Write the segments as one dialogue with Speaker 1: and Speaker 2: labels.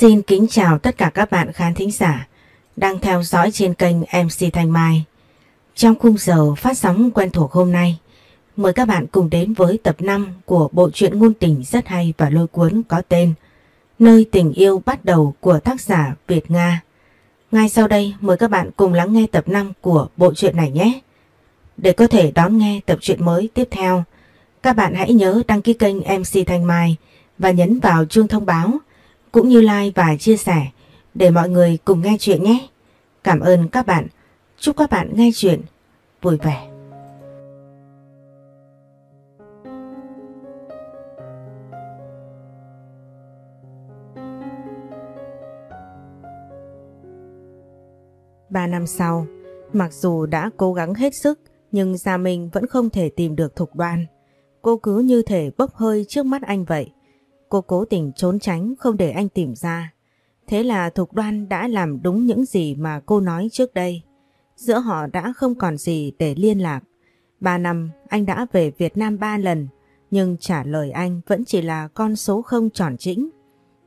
Speaker 1: Xin kính chào tất cả các bạn khán thính giả đang theo dõi trên kênh MC Thanh Mai. Trong khung giờ phát sóng quen thuộc hôm nay, mời các bạn cùng đến với tập 5 của bộ truyện ngôn tình rất hay và lôi cuốn có tên Nơi tình yêu bắt đầu của tác giả Việt Nga. Ngay sau đây mời các bạn cùng lắng nghe tập 5 của bộ truyện này nhé. Để có thể đón nghe tập truyện mới tiếp theo, các bạn hãy nhớ đăng ký kênh MC Thanh Mai và nhấn vào chuông thông báo cũng như like và chia sẻ để mọi người cùng nghe chuyện nhé. Cảm ơn các bạn. Chúc các bạn nghe chuyện vui vẻ. Ba năm sau, mặc dù đã cố gắng hết sức nhưng Gia Minh vẫn không thể tìm được thục đoan. Cô cứ như thể bốc hơi trước mắt anh vậy. Cô cố tình trốn tránh không để anh tìm ra. Thế là Thục Đoan đã làm đúng những gì mà cô nói trước đây. Giữa họ đã không còn gì để liên lạc. Ba năm anh đã về Việt Nam ba lần nhưng trả lời anh vẫn chỉ là con số không tròn chỉnh.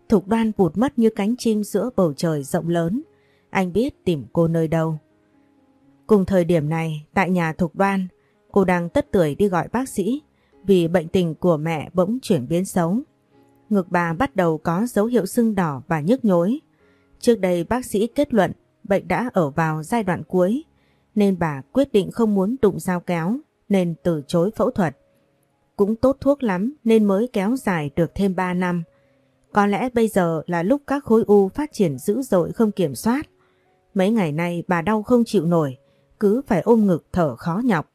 Speaker 1: Thục Đoan vụt mất như cánh chim giữa bầu trời rộng lớn. Anh biết tìm cô nơi đâu. Cùng thời điểm này, tại nhà Thục Đoan, cô đang tất tuổi đi gọi bác sĩ vì bệnh tình của mẹ bỗng chuyển biến xấu. Ngực bà bắt đầu có dấu hiệu sưng đỏ và nhức nhối. Trước đây bác sĩ kết luận bệnh đã ở vào giai đoạn cuối nên bà quyết định không muốn đụng dao kéo nên từ chối phẫu thuật. Cũng tốt thuốc lắm nên mới kéo dài được thêm 3 năm. Có lẽ bây giờ là lúc các khối u phát triển dữ dội không kiểm soát. Mấy ngày nay bà đau không chịu nổi, cứ phải ôm ngực thở khó nhọc.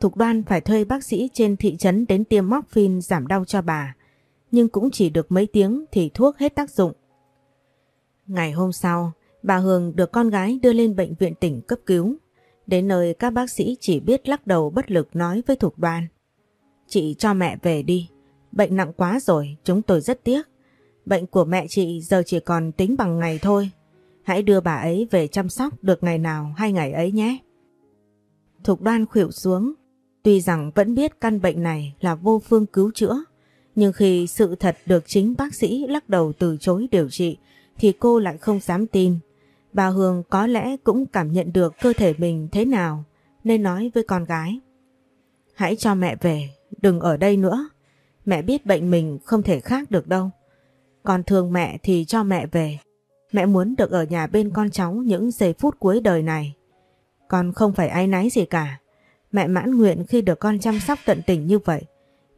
Speaker 1: Thục đoan phải thuê bác sĩ trên thị trấn đến tiêm morphine giảm đau cho bà nhưng cũng chỉ được mấy tiếng thì thuốc hết tác dụng. Ngày hôm sau, bà Hương được con gái đưa lên bệnh viện tỉnh cấp cứu. Đến nơi các bác sĩ chỉ biết lắc đầu bất lực nói với thuộc Đoan. Chị cho mẹ về đi, bệnh nặng quá rồi, chúng tôi rất tiếc. Bệnh của mẹ chị giờ chỉ còn tính bằng ngày thôi. Hãy đưa bà ấy về chăm sóc được ngày nào hay ngày ấy nhé. Thục Đoan khuỵu xuống, tuy rằng vẫn biết căn bệnh này là vô phương cứu chữa, nhưng khi sự thật được chính bác sĩ lắc đầu từ chối điều trị thì cô lại không dám tin. Bà Hương có lẽ cũng cảm nhận được cơ thể mình thế nào nên nói với con gái. Hãy cho mẹ về, đừng ở đây nữa. Mẹ biết bệnh mình không thể khác được đâu. Con thương mẹ thì cho mẹ về. Mẹ muốn được ở nhà bên con cháu những giây phút cuối đời này. Con không phải ai náy gì cả. Mẹ mãn nguyện khi được con chăm sóc tận tình như vậy.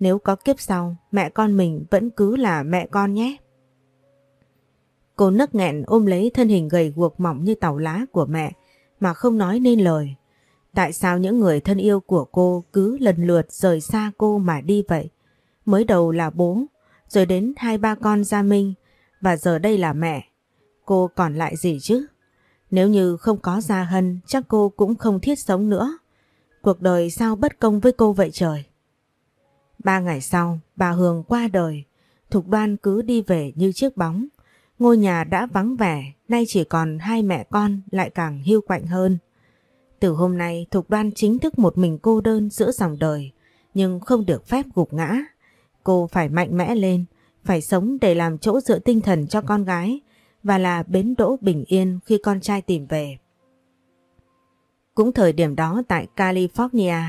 Speaker 1: Nếu có kiếp sau, mẹ con mình vẫn cứ là mẹ con nhé. Cô nấc nghẹn ôm lấy thân hình gầy guộc mỏng như tàu lá của mẹ mà không nói nên lời. Tại sao những người thân yêu của cô cứ lần lượt rời xa cô mà đi vậy? Mới đầu là bố, rồi đến hai ba con Gia Minh và giờ đây là mẹ. Cô còn lại gì chứ? Nếu như không có Gia Hân chắc cô cũng không thiết sống nữa. Cuộc đời sao bất công với cô vậy trời? Ba ngày sau, bà Hương qua đời, Thục Đoan cứ đi về như chiếc bóng. Ngôi nhà đã vắng vẻ, nay chỉ còn hai mẹ con lại càng hiu quạnh hơn. Từ hôm nay Thục Đoan chính thức một mình cô đơn giữa dòng đời, nhưng không được phép gục ngã. Cô phải mạnh mẽ lên, phải sống để làm chỗ dựa tinh thần cho con gái và là bến đỗ bình yên khi con trai tìm về. Cũng thời điểm đó tại California,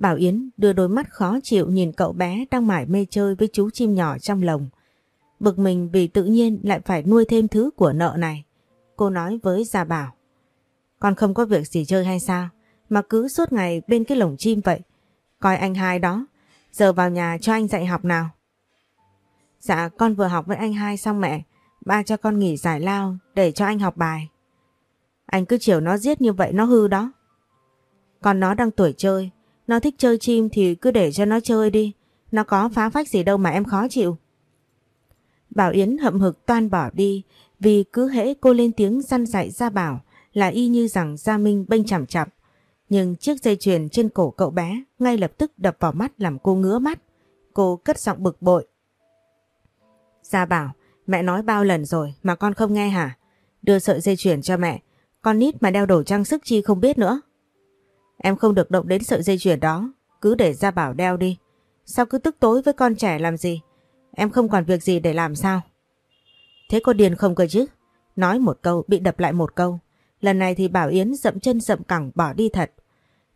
Speaker 1: Bảo Yến đưa đôi mắt khó chịu nhìn cậu bé đang mải mê chơi với chú chim nhỏ trong lồng. Bực mình vì tự nhiên lại phải nuôi thêm thứ của nợ này. Cô nói với Gia Bảo. Con không có việc gì chơi hay sao? Mà cứ suốt ngày bên cái lồng chim vậy. Coi anh hai đó. Giờ vào nhà cho anh dạy học nào. Dạ con vừa học với anh hai xong mẹ. Ba cho con nghỉ giải lao để cho anh học bài. Anh cứ chiều nó giết như vậy nó hư đó. Con nó đang tuổi chơi nó thích chơi chim thì cứ để cho nó chơi đi. Nó có phá phách gì đâu mà em khó chịu. Bảo Yến hậm hực toan bỏ đi vì cứ hễ cô lên tiếng săn dạy Gia bảo là y như rằng Gia Minh bênh chằm chặp. Nhưng chiếc dây chuyền trên cổ cậu bé ngay lập tức đập vào mắt làm cô ngứa mắt. Cô cất giọng bực bội. Gia bảo, mẹ nói bao lần rồi mà con không nghe hả? Đưa sợi dây chuyền cho mẹ. Con nít mà đeo đồ trang sức chi không biết nữa. Em không được động đến sợi dây chuyền đó, cứ để gia bảo đeo đi. Sao cứ tức tối với con trẻ làm gì? Em không còn việc gì để làm sao? Thế có điền không cơ chứ? Nói một câu bị đập lại một câu. Lần này thì Bảo Yến dậm chân dậm cẳng bỏ đi thật.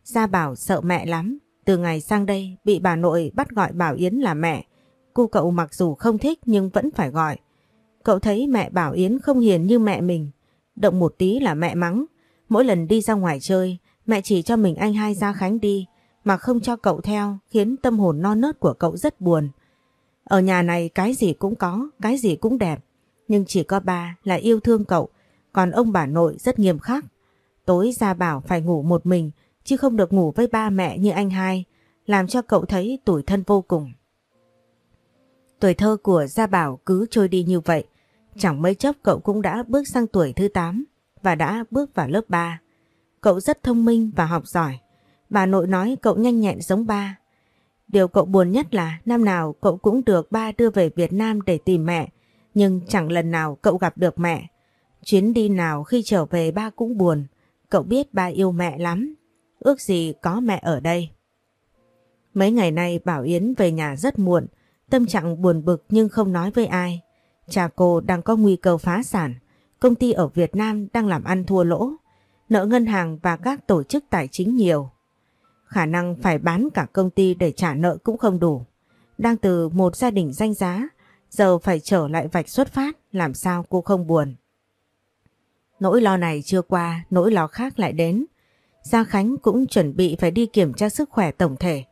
Speaker 1: Gia Bảo sợ mẹ lắm. Từ ngày sang đây bị bà nội bắt gọi Bảo Yến là mẹ. Cô cậu mặc dù không thích nhưng vẫn phải gọi. Cậu thấy mẹ Bảo Yến không hiền như mẹ mình. Động một tí là mẹ mắng. Mỗi lần đi ra ngoài chơi, mẹ chỉ cho mình anh hai ra Khánh đi, mà không cho cậu theo khiến tâm hồn non nớt của cậu rất buồn. Ở nhà này cái gì cũng có, cái gì cũng đẹp. Nhưng chỉ có ba là yêu thương cậu, còn ông bà nội rất nghiêm khắc. Tối ra bảo phải ngủ một mình, chứ không được ngủ với ba mẹ như anh hai, làm cho cậu thấy tủi thân vô cùng. Tuổi thơ của Gia Bảo cứ trôi đi như vậy, chẳng mấy chốc cậu cũng đã bước sang tuổi thứ 8 và đã bước vào lớp 3. Cậu rất thông minh và học giỏi, bà nội nói cậu nhanh nhẹn giống ba. Điều cậu buồn nhất là năm nào cậu cũng được ba đưa về Việt Nam để tìm mẹ, nhưng chẳng lần nào cậu gặp được mẹ. Chuyến đi nào khi trở về ba cũng buồn, cậu biết ba yêu mẹ lắm, ước gì có mẹ ở đây. Mấy ngày nay Bảo Yến về nhà rất muộn, tâm trạng buồn bực nhưng không nói với ai. Cha cô đang có nguy cơ phá sản, công ty ở Việt Nam đang làm ăn thua lỗ, nợ ngân hàng và các tổ chức tài chính nhiều. Khả năng phải bán cả công ty để trả nợ cũng không đủ. Đang từ một gia đình danh giá, giờ phải trở lại vạch xuất phát, làm sao cô không buồn. Nỗi lo này chưa qua, nỗi lo khác lại đến. Gia Khánh cũng chuẩn bị phải đi kiểm tra sức khỏe tổng thể,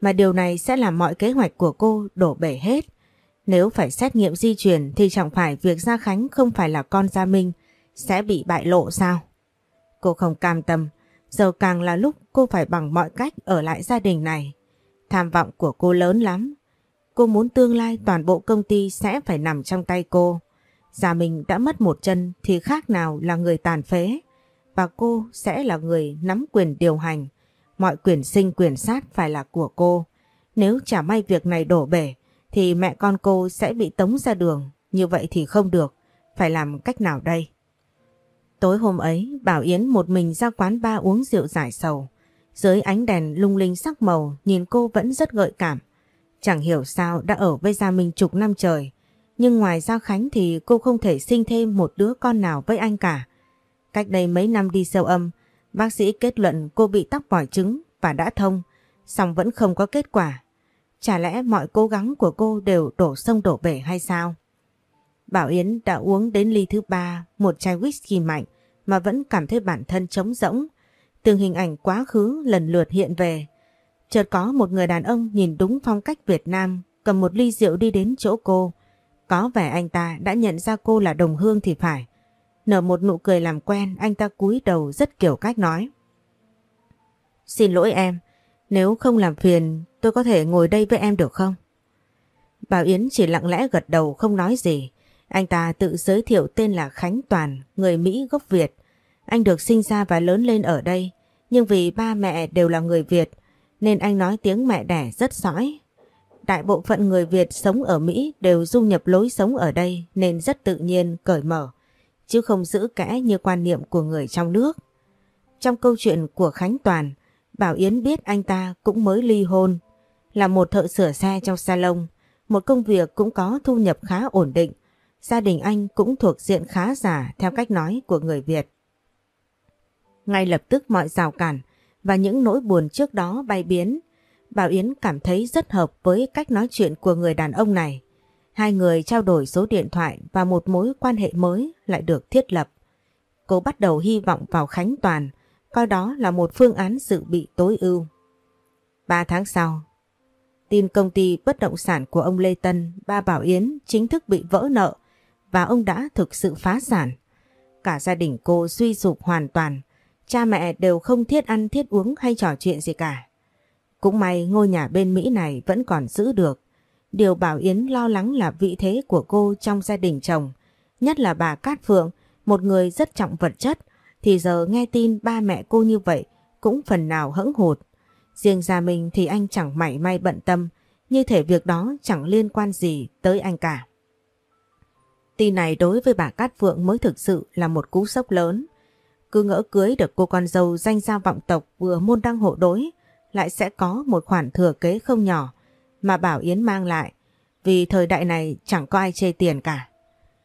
Speaker 1: mà điều này sẽ làm mọi kế hoạch của cô đổ bể hết. Nếu phải xét nghiệm di truyền thì chẳng phải việc Gia Khánh không phải là con Gia Minh sẽ bị bại lộ sao? Cô không cam tâm, giờ càng là lúc cô phải bằng mọi cách ở lại gia đình này. Tham vọng của cô lớn lắm. Cô muốn tương lai toàn bộ công ty sẽ phải nằm trong tay cô. Già mình đã mất một chân thì khác nào là người tàn phế. Và cô sẽ là người nắm quyền điều hành. Mọi quyền sinh quyền sát phải là của cô. Nếu chả may việc này đổ bể thì mẹ con cô sẽ bị tống ra đường. Như vậy thì không được. Phải làm cách nào đây? Tối hôm ấy, Bảo Yến một mình ra quán ba uống rượu giải sầu. Dưới ánh đèn lung linh sắc màu, nhìn cô vẫn rất gợi cảm. Chẳng hiểu sao đã ở với Gia Minh chục năm trời. Nhưng ngoài Gia Khánh thì cô không thể sinh thêm một đứa con nào với anh cả. Cách đây mấy năm đi siêu âm, bác sĩ kết luận cô bị tắc vòi trứng và đã thông, song vẫn không có kết quả. Chả lẽ mọi cố gắng của cô đều đổ sông đổ bể hay sao? Bảo Yến đã uống đến ly thứ ba một chai whisky mạnh mà vẫn cảm thấy bản thân trống rỗng. Từng hình ảnh quá khứ lần lượt hiện về. Chợt có một người đàn ông nhìn đúng phong cách Việt Nam cầm một ly rượu đi đến chỗ cô. Có vẻ anh ta đã nhận ra cô là đồng hương thì phải. Nở một nụ cười làm quen anh ta cúi đầu rất kiểu cách nói. Xin lỗi em, nếu không làm phiền tôi có thể ngồi đây với em được không? Bảo Yến chỉ lặng lẽ gật đầu không nói gì. Anh ta tự giới thiệu tên là Khánh Toàn, người Mỹ gốc Việt. Anh được sinh ra và lớn lên ở đây, nhưng vì ba mẹ đều là người Việt, nên anh nói tiếng mẹ đẻ rất sõi. Đại bộ phận người Việt sống ở Mỹ đều du nhập lối sống ở đây nên rất tự nhiên, cởi mở, chứ không giữ kẽ như quan niệm của người trong nước. Trong câu chuyện của Khánh Toàn, Bảo Yến biết anh ta cũng mới ly hôn, là một thợ sửa xe trong salon, một công việc cũng có thu nhập khá ổn định Gia đình anh cũng thuộc diện khá giả theo cách nói của người Việt. Ngay lập tức mọi rào cản và những nỗi buồn trước đó bay biến, Bảo Yến cảm thấy rất hợp với cách nói chuyện của người đàn ông này. Hai người trao đổi số điện thoại và một mối quan hệ mới lại được thiết lập. Cô bắt đầu hy vọng vào Khánh Toàn, coi đó là một phương án dự bị tối ưu. Ba tháng sau, tin công ty bất động sản của ông Lê Tân, ba Bảo Yến chính thức bị vỡ nợ và ông đã thực sự phá sản. Cả gia đình cô suy sụp hoàn toàn, cha mẹ đều không thiết ăn thiết uống hay trò chuyện gì cả. Cũng may ngôi nhà bên Mỹ này vẫn còn giữ được. Điều Bảo Yến lo lắng là vị thế của cô trong gia đình chồng, nhất là bà Cát Phượng, một người rất trọng vật chất, thì giờ nghe tin ba mẹ cô như vậy cũng phần nào hững hụt. Riêng gia mình thì anh chẳng mảy may bận tâm, như thể việc đó chẳng liên quan gì tới anh cả. Tin này đối với bà Cát Phượng mới thực sự là một cú sốc lớn. Cứ ngỡ cưới được cô con dâu danh gia vọng tộc vừa môn đăng hộ đối, lại sẽ có một khoản thừa kế không nhỏ mà Bảo Yến mang lại, vì thời đại này chẳng có ai chê tiền cả.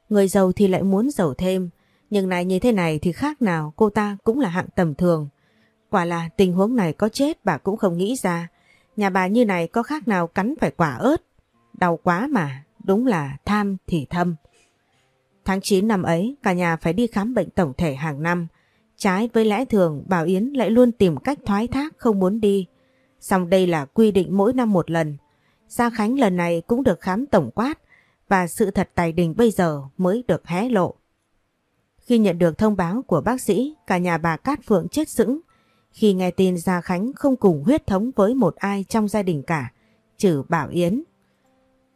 Speaker 1: Người giàu thì lại muốn giàu thêm. Nhưng này như thế này thì khác nào cô ta cũng là hạng tầm thường. Quả là tình huống này có chết bà cũng không nghĩ ra. Nhà bà như này có khác nào cắn phải quả ớt. Đau quá mà, đúng là tham thì thâm. Tháng 9 năm ấy, cả nhà phải đi khám bệnh tổng thể hàng năm. Trái với lẽ thường, Bảo Yến lại luôn tìm cách thoái thác không muốn đi. Xong đây là quy định mỗi năm một lần. Gia Khánh lần này cũng được khám tổng quát và sự thật tài đình bây giờ mới được hé lộ. Khi nhận được thông báo của bác sĩ, cả nhà bà Cát Phượng chết sững khi nghe tin Gia Khánh không cùng huyết thống với một ai trong gia đình cả, trừ Bảo Yến.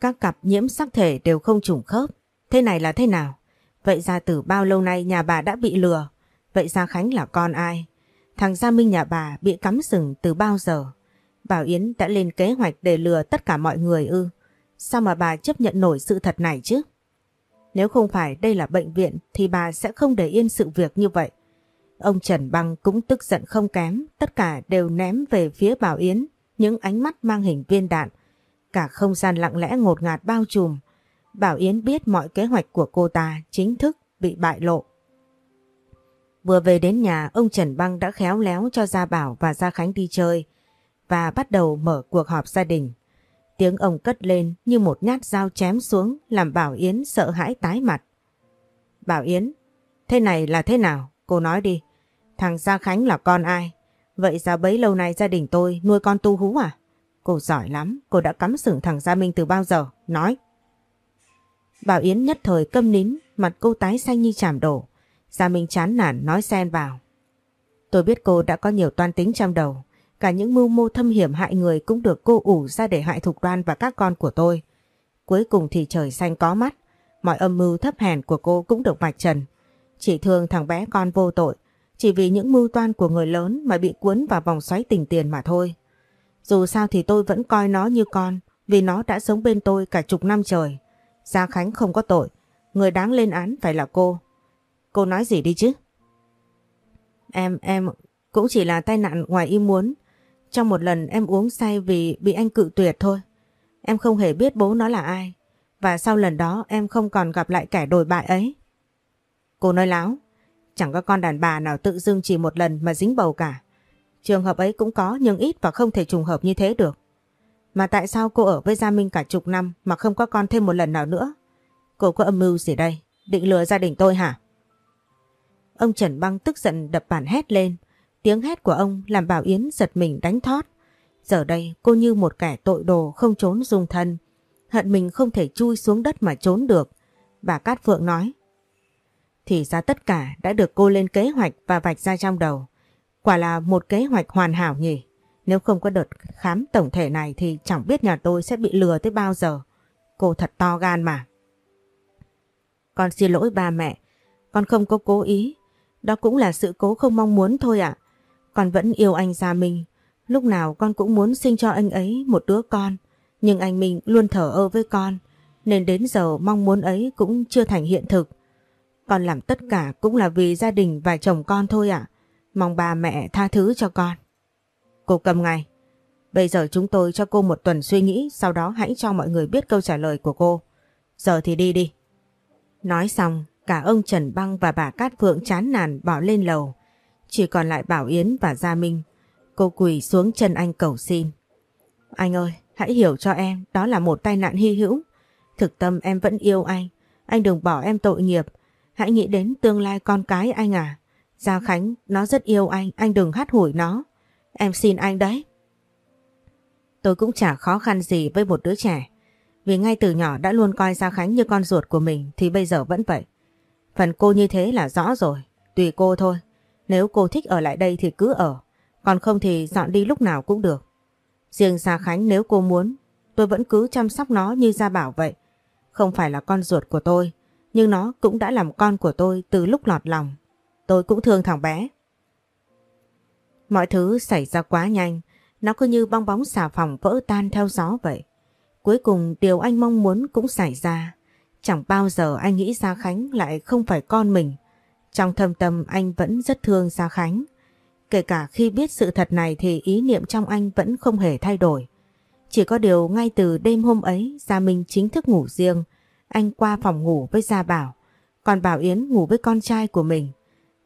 Speaker 1: Các cặp nhiễm sắc thể đều không trùng khớp. Thế này là thế nào? Vậy ra từ bao lâu nay nhà bà đã bị lừa? Vậy ra Khánh là con ai? Thằng Gia Minh nhà bà bị cắm sừng từ bao giờ? Bảo Yến đã lên kế hoạch để lừa tất cả mọi người ư? Sao mà bà chấp nhận nổi sự thật này chứ? Nếu không phải đây là bệnh viện thì bà sẽ không để yên sự việc như vậy. Ông Trần Băng cũng tức giận không kém, tất cả đều ném về phía Bảo Yến những ánh mắt mang hình viên đạn. Cả không gian lặng lẽ ngột ngạt bao trùm. Bảo Yến biết mọi kế hoạch của cô ta chính thức bị bại lộ. Vừa về đến nhà, ông Trần Băng đã khéo léo cho Gia Bảo và Gia Khánh đi chơi và bắt đầu mở cuộc họp gia đình. Tiếng ông cất lên như một nhát dao chém xuống làm Bảo Yến sợ hãi tái mặt. Bảo Yến, thế này là thế nào? Cô nói đi. Thằng Gia Khánh là con ai? Vậy ra bấy lâu nay gia đình tôi nuôi con tu hú à? Cô giỏi lắm, cô đã cắm sừng thằng Gia Minh từ bao giờ? Nói. Bảo Yến nhất thời câm nín, mặt cô tái xanh như chảm đổ. Gia Minh chán nản nói xen vào. Tôi biết cô đã có nhiều toan tính trong đầu. Cả những mưu mô thâm hiểm hại người cũng được cô ủ ra để hại Thục Đoan và các con của tôi. Cuối cùng thì trời xanh có mắt. Mọi âm mưu thấp hèn của cô cũng được vạch trần. Chỉ thương thằng bé con vô tội. Chỉ vì những mưu toan của người lớn mà bị cuốn vào vòng xoáy tình tiền mà thôi. Dù sao thì tôi vẫn coi nó như con vì nó đã sống bên tôi cả chục năm trời. Gia Khánh không có tội. Người đáng lên án phải là cô. Cô nói gì đi chứ? Em, em cũng chỉ là tai nạn ngoài ý muốn. Trong một lần em uống say vì bị anh cự tuyệt thôi. Em không hề biết bố nó là ai. Và sau lần đó em không còn gặp lại kẻ đồi bại ấy. Cô nói láo. Chẳng có con đàn bà nào tự dưng chỉ một lần mà dính bầu cả. Trường hợp ấy cũng có nhưng ít và không thể trùng hợp như thế được. Mà tại sao cô ở với Gia Minh cả chục năm mà không có con thêm một lần nào nữa? Cô có âm mưu gì đây? Định lừa gia đình tôi hả? Ông Trần Băng tức giận đập bàn hét lên. Tiếng hét của ông làm Bảo Yến giật mình đánh thót. Giờ đây cô như một kẻ tội đồ không trốn dung thân. Hận mình không thể chui xuống đất mà trốn được. Bà Cát Phượng nói. Thì ra tất cả đã được cô lên kế hoạch và vạch ra trong đầu. Quả là một kế hoạch hoàn hảo nhỉ. Nếu không có đợt khám tổng thể này thì chẳng biết nhà tôi sẽ bị lừa tới bao giờ. Cô thật to gan mà. Con xin lỗi ba mẹ. Con không có cố ý. Đó cũng là sự cố không mong muốn thôi ạ. Con vẫn yêu anh Gia Minh. Lúc nào con cũng muốn sinh cho anh ấy một đứa con. Nhưng anh Minh luôn thở ơ với con. Nên đến giờ mong muốn ấy cũng chưa thành hiện thực. Con làm tất cả cũng là vì gia đình và chồng con thôi ạ. Mong ba mẹ tha thứ cho con. Cô cầm ngay. Bây giờ chúng tôi cho cô một tuần suy nghĩ, sau đó hãy cho mọi người biết câu trả lời của cô. Giờ thì đi đi. Nói xong, cả ông Trần Băng và bà Cát Phượng chán nản bỏ lên lầu. Chỉ còn lại Bảo Yến và Gia Minh. Cô quỳ xuống chân anh cầu xin. Anh ơi, hãy hiểu cho em, đó là một tai nạn hy hữu. Thực tâm em vẫn yêu anh. Anh đừng bỏ em tội nghiệp. Hãy nghĩ đến tương lai con cái anh à. Gia Khánh, nó rất yêu anh, anh đừng hát hủi nó. Em xin anh đấy. Tôi cũng chả khó khăn gì với một đứa trẻ. Vì ngay từ nhỏ đã luôn coi Gia Khánh như con ruột của mình thì bây giờ vẫn vậy. Phần cô như thế là rõ rồi, tùy cô thôi. Nếu cô thích ở lại đây thì cứ ở, còn không thì dọn đi lúc nào cũng được. Riêng Gia Khánh nếu cô muốn, tôi vẫn cứ chăm sóc nó như Gia Bảo vậy. Không phải là con ruột của tôi, nhưng nó cũng đã làm con của tôi từ lúc lọt lòng. Tôi cũng thương thằng bé. Mọi thứ xảy ra quá nhanh, nó cứ như bong bóng xà phòng vỡ tan theo gió vậy. Cuối cùng điều anh mong muốn cũng xảy ra. Chẳng bao giờ anh nghĩ Gia Khánh lại không phải con mình. Trong thâm tâm anh vẫn rất thương Gia Khánh. Kể cả khi biết sự thật này thì ý niệm trong anh vẫn không hề thay đổi. Chỉ có điều ngay từ đêm hôm ấy Gia Minh chính thức ngủ riêng. Anh qua phòng ngủ với Gia Bảo. còn Bảo Yến ngủ với con trai của mình.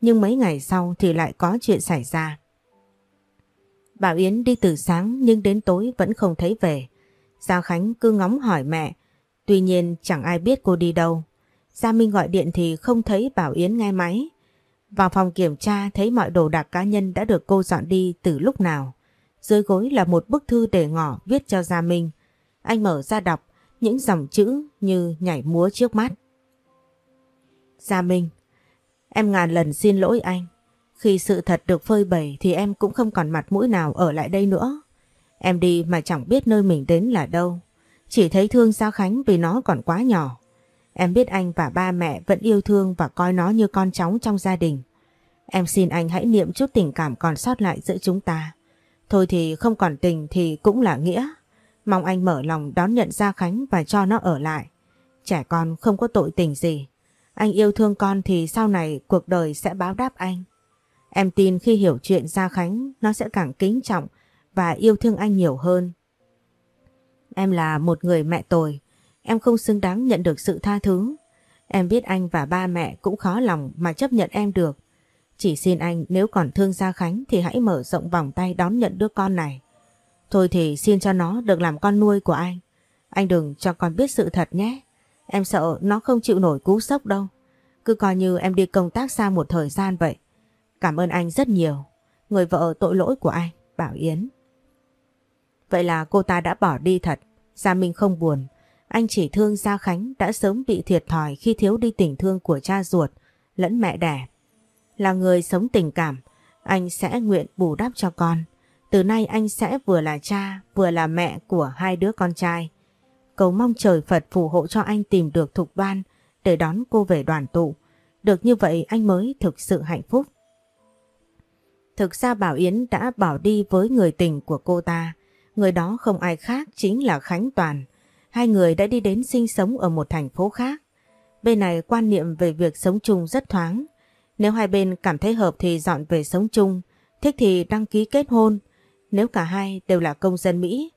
Speaker 1: Nhưng mấy ngày sau thì lại có chuyện xảy ra. Bảo Yến đi từ sáng nhưng đến tối vẫn không thấy về. Gia Khánh cứ ngóng hỏi mẹ, tuy nhiên chẳng ai biết cô đi đâu. Gia Minh gọi điện thì không thấy Bảo Yến nghe máy. Vào phòng kiểm tra thấy mọi đồ đạc cá nhân đã được cô dọn đi từ lúc nào. Dưới gối là một bức thư để ngỏ viết cho Gia Minh. Anh mở ra đọc những dòng chữ như nhảy múa trước mắt. Gia Minh, em ngàn lần xin lỗi anh. Khi sự thật được phơi bày thì em cũng không còn mặt mũi nào ở lại đây nữa. Em đi mà chẳng biết nơi mình đến là đâu. Chỉ thấy thương Gia Khánh vì nó còn quá nhỏ. Em biết anh và ba mẹ vẫn yêu thương và coi nó như con cháu trong gia đình. Em xin anh hãy niệm chút tình cảm còn sót lại giữa chúng ta. Thôi thì không còn tình thì cũng là nghĩa. Mong anh mở lòng đón nhận Gia Khánh và cho nó ở lại. Trẻ con không có tội tình gì. Anh yêu thương con thì sau này cuộc đời sẽ báo đáp anh. Em tin khi hiểu chuyện Gia Khánh, nó sẽ càng kính trọng và yêu thương anh nhiều hơn. Em là một người mẹ tồi. Em không xứng đáng nhận được sự tha thứ. Em biết anh và ba mẹ cũng khó lòng mà chấp nhận em được. Chỉ xin anh nếu còn thương Gia Khánh thì hãy mở rộng vòng tay đón nhận đứa con này. Thôi thì xin cho nó được làm con nuôi của anh. Anh đừng cho con biết sự thật nhé. Em sợ nó không chịu nổi cú sốc đâu. Cứ coi như em đi công tác xa một thời gian vậy. Cảm ơn anh rất nhiều. Người vợ tội lỗi của anh, Bảo Yến. Vậy là cô ta đã bỏ đi thật. Gia Minh không buồn. Anh chỉ thương Gia Khánh đã sớm bị thiệt thòi khi thiếu đi tình thương của cha ruột lẫn mẹ đẻ. Là người sống tình cảm, anh sẽ nguyện bù đắp cho con. Từ nay anh sẽ vừa là cha, vừa là mẹ của hai đứa con trai. Cầu mong trời Phật phù hộ cho anh tìm được thục ban để đón cô về đoàn tụ. Được như vậy anh mới thực sự hạnh phúc. Thực ra Bảo Yến đã bỏ đi với người tình của cô ta. Người đó không ai khác chính là Khánh Toàn. Hai người đã đi đến sinh sống ở một thành phố khác. Bên này quan niệm về việc sống chung rất thoáng. Nếu hai bên cảm thấy hợp thì dọn về sống chung, thích thì đăng ký kết hôn. Nếu cả hai đều là công dân Mỹ,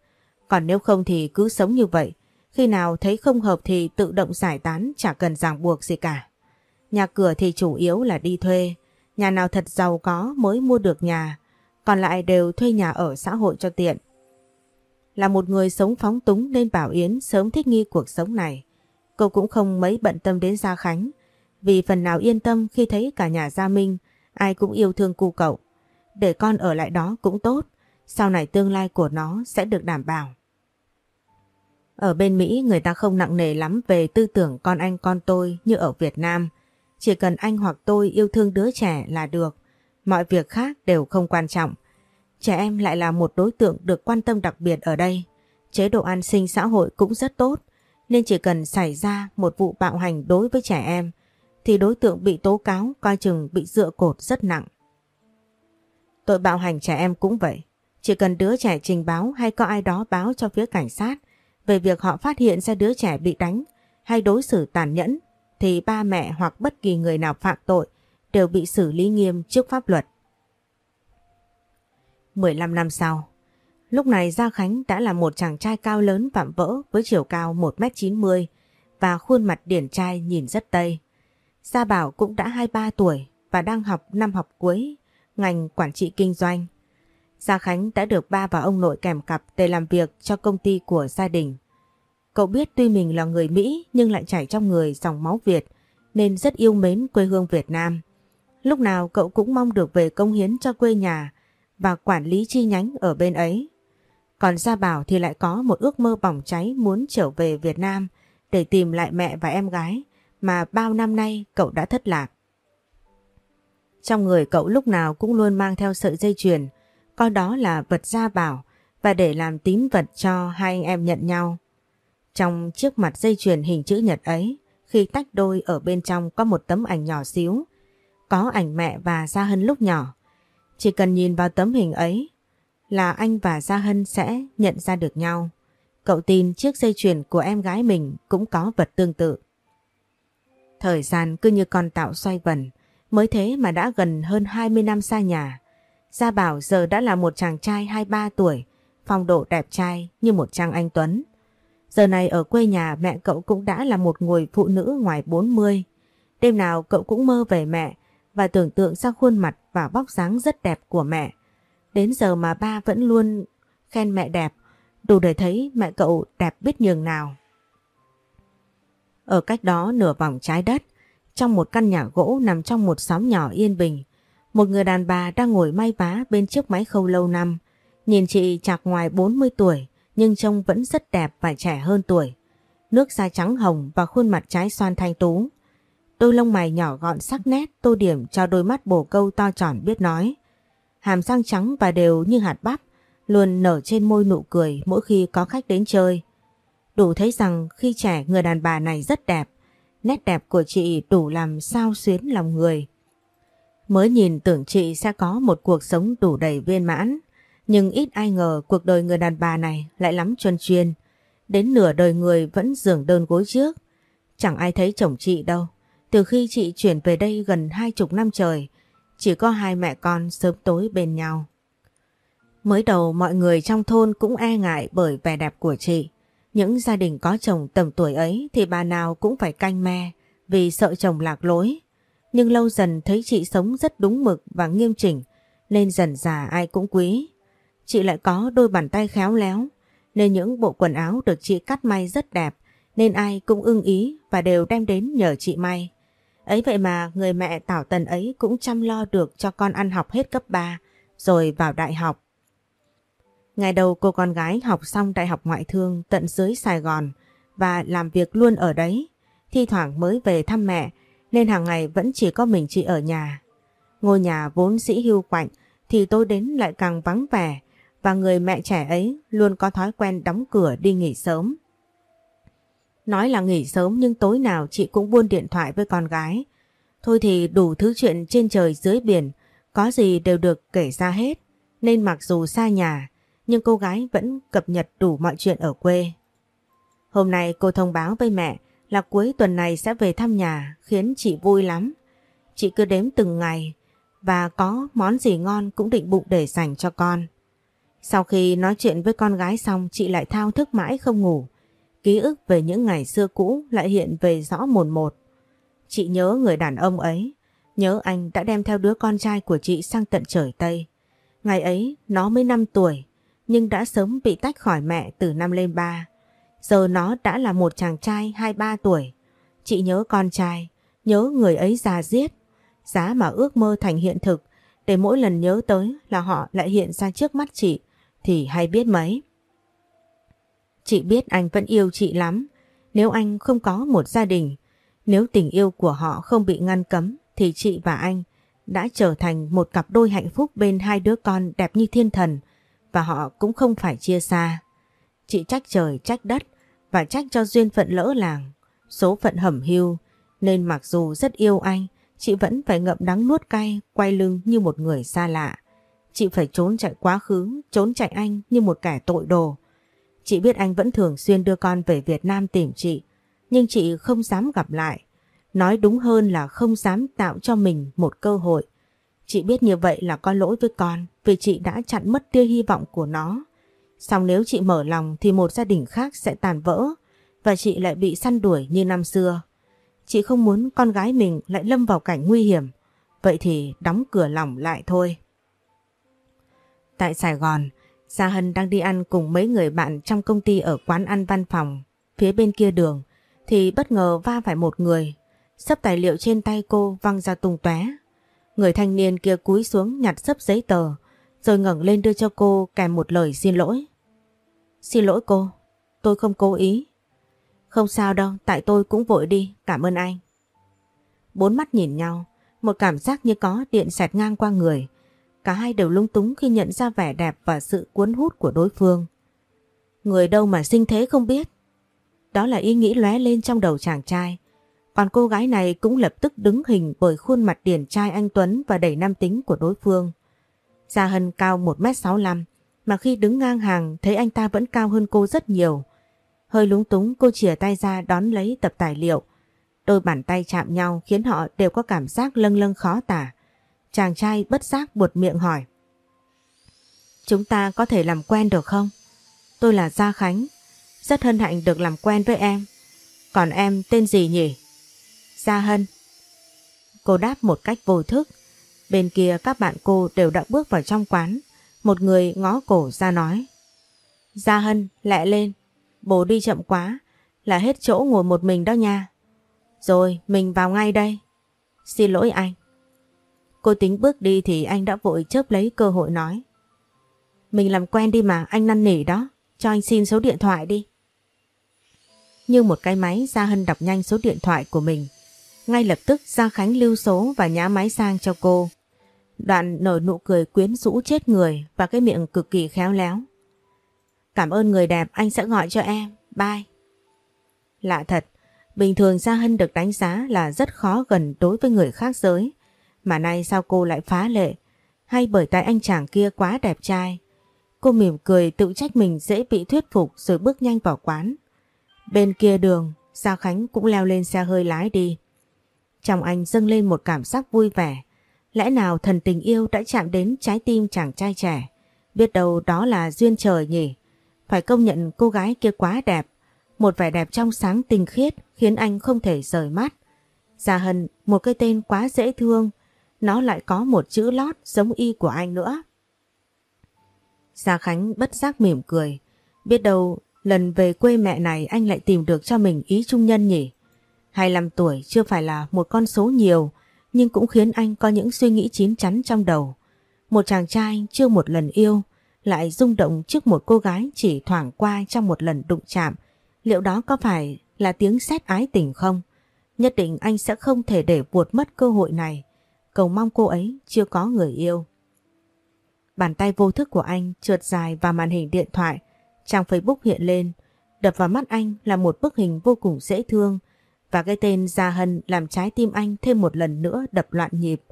Speaker 1: còn nếu không thì cứ sống như vậy. Khi nào thấy không hợp thì tự động giải tán chả cần ràng buộc gì cả. Nhà cửa thì chủ yếu là đi thuê. Nhà nào thật giàu có mới mua được nhà, còn lại đều thuê nhà ở xã hội cho tiện. Là một người sống phóng túng nên Bảo Yến sớm thích nghi cuộc sống này. Cô cũng không mấy bận tâm đến Gia Khánh, vì phần nào yên tâm khi thấy cả nhà Gia Minh ai cũng yêu thương cu cậu. Để con ở lại đó cũng tốt, sau này tương lai của nó sẽ được đảm bảo. Ở bên Mỹ người ta không nặng nề lắm về tư tưởng con anh con tôi như ở Việt Nam. Chỉ cần anh hoặc tôi yêu thương đứa trẻ là được, mọi việc khác đều không quan trọng. Trẻ em lại là một đối tượng được quan tâm đặc biệt ở đây. Chế độ an sinh xã hội cũng rất tốt, nên chỉ cần xảy ra một vụ bạo hành đối với trẻ em, thì đối tượng bị tố cáo coi chừng bị dựa cột rất nặng. Tội bạo hành trẻ em cũng vậy. Chỉ cần đứa trẻ trình báo hay có ai đó báo cho phía cảnh sát về việc họ phát hiện ra đứa trẻ bị đánh hay đối xử tàn nhẫn thì ba mẹ hoặc bất kỳ người nào phạm tội đều bị xử lý nghiêm trước pháp luật. 15 năm sau, lúc này Gia Khánh đã là một chàng trai cao lớn vạm vỡ với chiều cao 1m90 và khuôn mặt điển trai nhìn rất tây. Gia Bảo cũng đã 23 tuổi và đang học năm học cuối ngành quản trị kinh doanh. Gia Khánh đã được ba và ông nội kèm cặp để làm việc cho công ty của gia đình. Cậu biết tuy mình là người Mỹ nhưng lại chảy trong người dòng máu Việt nên rất yêu mến quê hương Việt Nam. Lúc nào cậu cũng mong được về công hiến cho quê nhà và quản lý chi nhánh ở bên ấy. Còn Gia Bảo thì lại có một ước mơ bỏng cháy muốn trở về Việt Nam để tìm lại mẹ và em gái mà bao năm nay cậu đã thất lạc. Trong người cậu lúc nào cũng luôn mang theo sợi dây chuyền, coi đó là vật gia bảo và để làm tín vật cho hai anh em nhận nhau. Trong chiếc mặt dây chuyền hình chữ nhật ấy, khi tách đôi ở bên trong có một tấm ảnh nhỏ xíu, có ảnh mẹ và Gia Hân lúc nhỏ. Chỉ cần nhìn vào tấm hình ấy là anh và Gia Hân sẽ nhận ra được nhau. Cậu tin chiếc dây chuyền của em gái mình cũng có vật tương tự. Thời gian cứ như con tạo xoay vần, mới thế mà đã gần hơn 20 năm xa nhà. Gia Bảo giờ đã là một chàng trai 23 tuổi, phong độ đẹp trai như một trang anh Tuấn. Giờ này ở quê nhà mẹ cậu cũng đã là một người phụ nữ ngoài 40. Đêm nào cậu cũng mơ về mẹ và tưởng tượng ra khuôn mặt và vóc dáng rất đẹp của mẹ. Đến giờ mà ba vẫn luôn khen mẹ đẹp, đủ để thấy mẹ cậu đẹp biết nhường nào. Ở cách đó nửa vòng trái đất, trong một căn nhà gỗ nằm trong một xóm nhỏ yên bình, một người đàn bà đang ngồi may vá bên chiếc máy khâu lâu năm. Nhìn chị chạc ngoài 40 tuổi nhưng trông vẫn rất đẹp và trẻ hơn tuổi. Nước da trắng hồng và khuôn mặt trái xoan thanh tú. Đôi lông mày nhỏ gọn sắc nét tô điểm cho đôi mắt bồ câu to tròn biết nói. Hàm răng trắng và đều như hạt bắp, luôn nở trên môi nụ cười mỗi khi có khách đến chơi. Đủ thấy rằng khi trẻ người đàn bà này rất đẹp, nét đẹp của chị đủ làm sao xuyến lòng người. Mới nhìn tưởng chị sẽ có một cuộc sống đủ đầy viên mãn, nhưng ít ai ngờ cuộc đời người đàn bà này lại lắm chuân chuyên. Đến nửa đời người vẫn giường đơn gối trước. Chẳng ai thấy chồng chị đâu. Từ khi chị chuyển về đây gần hai chục năm trời, chỉ có hai mẹ con sớm tối bên nhau. Mới đầu mọi người trong thôn cũng e ngại bởi vẻ đẹp của chị. Những gia đình có chồng tầm tuổi ấy thì bà nào cũng phải canh me vì sợ chồng lạc lối. Nhưng lâu dần thấy chị sống rất đúng mực và nghiêm chỉnh nên dần già ai cũng quý. Chị lại có đôi bàn tay khéo léo nên những bộ quần áo được chị cắt may rất đẹp, nên ai cũng ưng ý và đều đem đến nhờ chị may. Ấy vậy mà người mẹ Tảo Tần ấy cũng chăm lo được cho con ăn học hết cấp 3 rồi vào đại học. Ngày đầu cô con gái học xong đại học ngoại thương tận dưới Sài Gòn và làm việc luôn ở đấy. Thi thoảng mới về thăm mẹ, nên hàng ngày vẫn chỉ có mình chị ở nhà. Ngôi nhà vốn dĩ hưu quạnh thì tôi đến lại càng vắng vẻ và người mẹ trẻ ấy luôn có thói quen đóng cửa đi nghỉ sớm. Nói là nghỉ sớm nhưng tối nào chị cũng buôn điện thoại với con gái. Thôi thì đủ thứ chuyện trên trời dưới biển, có gì đều được kể ra hết. Nên mặc dù xa nhà, nhưng cô gái vẫn cập nhật đủ mọi chuyện ở quê. Hôm nay cô thông báo với mẹ là cuối tuần này sẽ về thăm nhà khiến chị vui lắm. Chị cứ đếm từng ngày và có món gì ngon cũng định bụng để dành cho con. Sau khi nói chuyện với con gái xong chị lại thao thức mãi không ngủ. Ký ức về những ngày xưa cũ lại hiện về rõ mồn một. Chị nhớ người đàn ông ấy, nhớ anh đã đem theo đứa con trai của chị sang tận trời Tây. Ngày ấy nó mới 5 tuổi, nhưng đã sớm bị tách khỏi mẹ từ năm lên ba. Giờ nó đã là một chàng trai 2-3 tuổi. Chị nhớ con trai, nhớ người ấy già giết. Giá mà ước mơ thành hiện thực, để mỗi lần nhớ tới là họ lại hiện ra trước mắt chị, thì hay biết mấy. Chị biết anh vẫn yêu chị lắm. Nếu anh không có một gia đình, nếu tình yêu của họ không bị ngăn cấm, thì chị và anh đã trở thành một cặp đôi hạnh phúc bên hai đứa con đẹp như thiên thần và họ cũng không phải chia xa. Chị trách trời trách đất và trách cho duyên phận lỡ làng, số phận hẩm hiu, nên mặc dù rất yêu anh, chị vẫn phải ngậm đắng nuốt cay quay lưng như một người xa lạ. Chị phải trốn chạy quá khứ, trốn chạy anh như một kẻ tội đồ. Chị biết anh vẫn thường xuyên đưa con về Việt Nam tìm chị, nhưng chị không dám gặp lại. Nói đúng hơn là không dám tạo cho mình một cơ hội. Chị biết như vậy là có lỗi với con vì chị đã chặn mất tia hy vọng của nó. Xong nếu chị mở lòng thì một gia đình khác sẽ tàn vỡ và chị lại bị săn đuổi như năm xưa. Chị không muốn con gái mình lại lâm vào cảnh nguy hiểm. Vậy thì đóng cửa lòng lại thôi. Tại Sài Gòn, Gia Hân đang đi ăn cùng mấy người bạn trong công ty ở quán ăn văn phòng phía bên kia đường thì bất ngờ va phải một người. Sấp tài liệu trên tay cô văng ra tung tóe. Người thanh niên kia cúi xuống nhặt sấp giấy tờ rồi ngẩng lên đưa cho cô kèm một lời xin lỗi. Xin lỗi cô, tôi không cố ý. Không sao đâu, tại tôi cũng vội đi, cảm ơn anh. Bốn mắt nhìn nhau, một cảm giác như có điện xẹt ngang qua người. Cả hai đều lung túng khi nhận ra vẻ đẹp và sự cuốn hút của đối phương. Người đâu mà sinh thế không biết. Đó là ý nghĩ lóe lên trong đầu chàng trai. Còn cô gái này cũng lập tức đứng hình bởi khuôn mặt điển trai anh Tuấn và đầy nam tính của đối phương. Gia Hân cao 1m65 mà khi đứng ngang hàng, thấy anh ta vẫn cao hơn cô rất nhiều. Hơi lúng túng, cô chìa tay ra đón lấy tập tài liệu. Đôi bàn tay chạm nhau khiến họ đều có cảm giác lâng lâng khó tả. Chàng trai bất giác buột miệng hỏi. Chúng ta có thể làm quen được không? Tôi là Gia Khánh. Rất hân hạnh được làm quen với em. Còn em tên gì nhỉ? Gia Hân. Cô đáp một cách vô thức. Bên kia các bạn cô đều đã bước vào trong quán. Một người ngó cổ ra nói. Gia Hân, lẹ lên. Bố đi chậm quá, là hết chỗ ngồi một mình đó nha. Rồi, mình vào ngay đây. Xin lỗi anh. Cô tính bước đi thì anh đã vội chớp lấy cơ hội nói. Mình làm quen đi mà, anh năn nỉ đó. Cho anh xin số điện thoại đi. Như một cái máy Gia Hân đọc nhanh số điện thoại của mình. Ngay lập tức Gia Khánh lưu số và nhá máy sang cho cô. Đoạn nở nụ cười quyến rũ chết người và cái miệng cực kỳ khéo léo. Cảm ơn người đẹp anh sẽ gọi cho em. Bye. Lạ thật, bình thường Gia Hân được đánh giá là rất khó gần đối với người khác giới. Mà nay sao cô lại phá lệ? Hay bởi tại anh chàng kia quá đẹp trai? Cô mỉm cười tự trách mình dễ bị thuyết phục rồi bước nhanh vào quán. Bên kia đường, Gia Khánh cũng leo lên xe hơi lái đi. Trong anh dâng lên một cảm giác vui vẻ. Lẽ nào thần tình yêu đã chạm đến trái tim chàng trai trẻ? Biết đâu đó là duyên trời nhỉ? Phải công nhận cô gái kia quá đẹp. Một vẻ đẹp trong sáng tinh khiết khiến anh không thể rời mắt. Gia Hân, một cái tên quá dễ thương. Nó lại có một chữ lót giống y của anh nữa. Gia Khánh bất giác mỉm cười. Biết đâu, lần về quê mẹ này anh lại tìm được cho mình ý trung nhân nhỉ? 25 tuổi chưa phải là một con số nhiều, nhưng cũng khiến anh có những suy nghĩ chín chắn trong đầu. Một chàng trai chưa một lần yêu, lại rung động trước một cô gái chỉ thoảng qua trong một lần đụng chạm. Liệu đó có phải là tiếng sét ái tình không? Nhất định anh sẽ không thể để vuột mất cơ hội này. Cầu mong cô ấy chưa có người yêu. Bàn tay vô thức của anh trượt dài vào màn hình điện thoại. Trang Facebook hiện lên. Đập vào mắt anh là một bức hình vô cùng dễ thương. Và cái tên Gia Hân làm trái tim anh thêm một lần nữa đập loạn nhịp.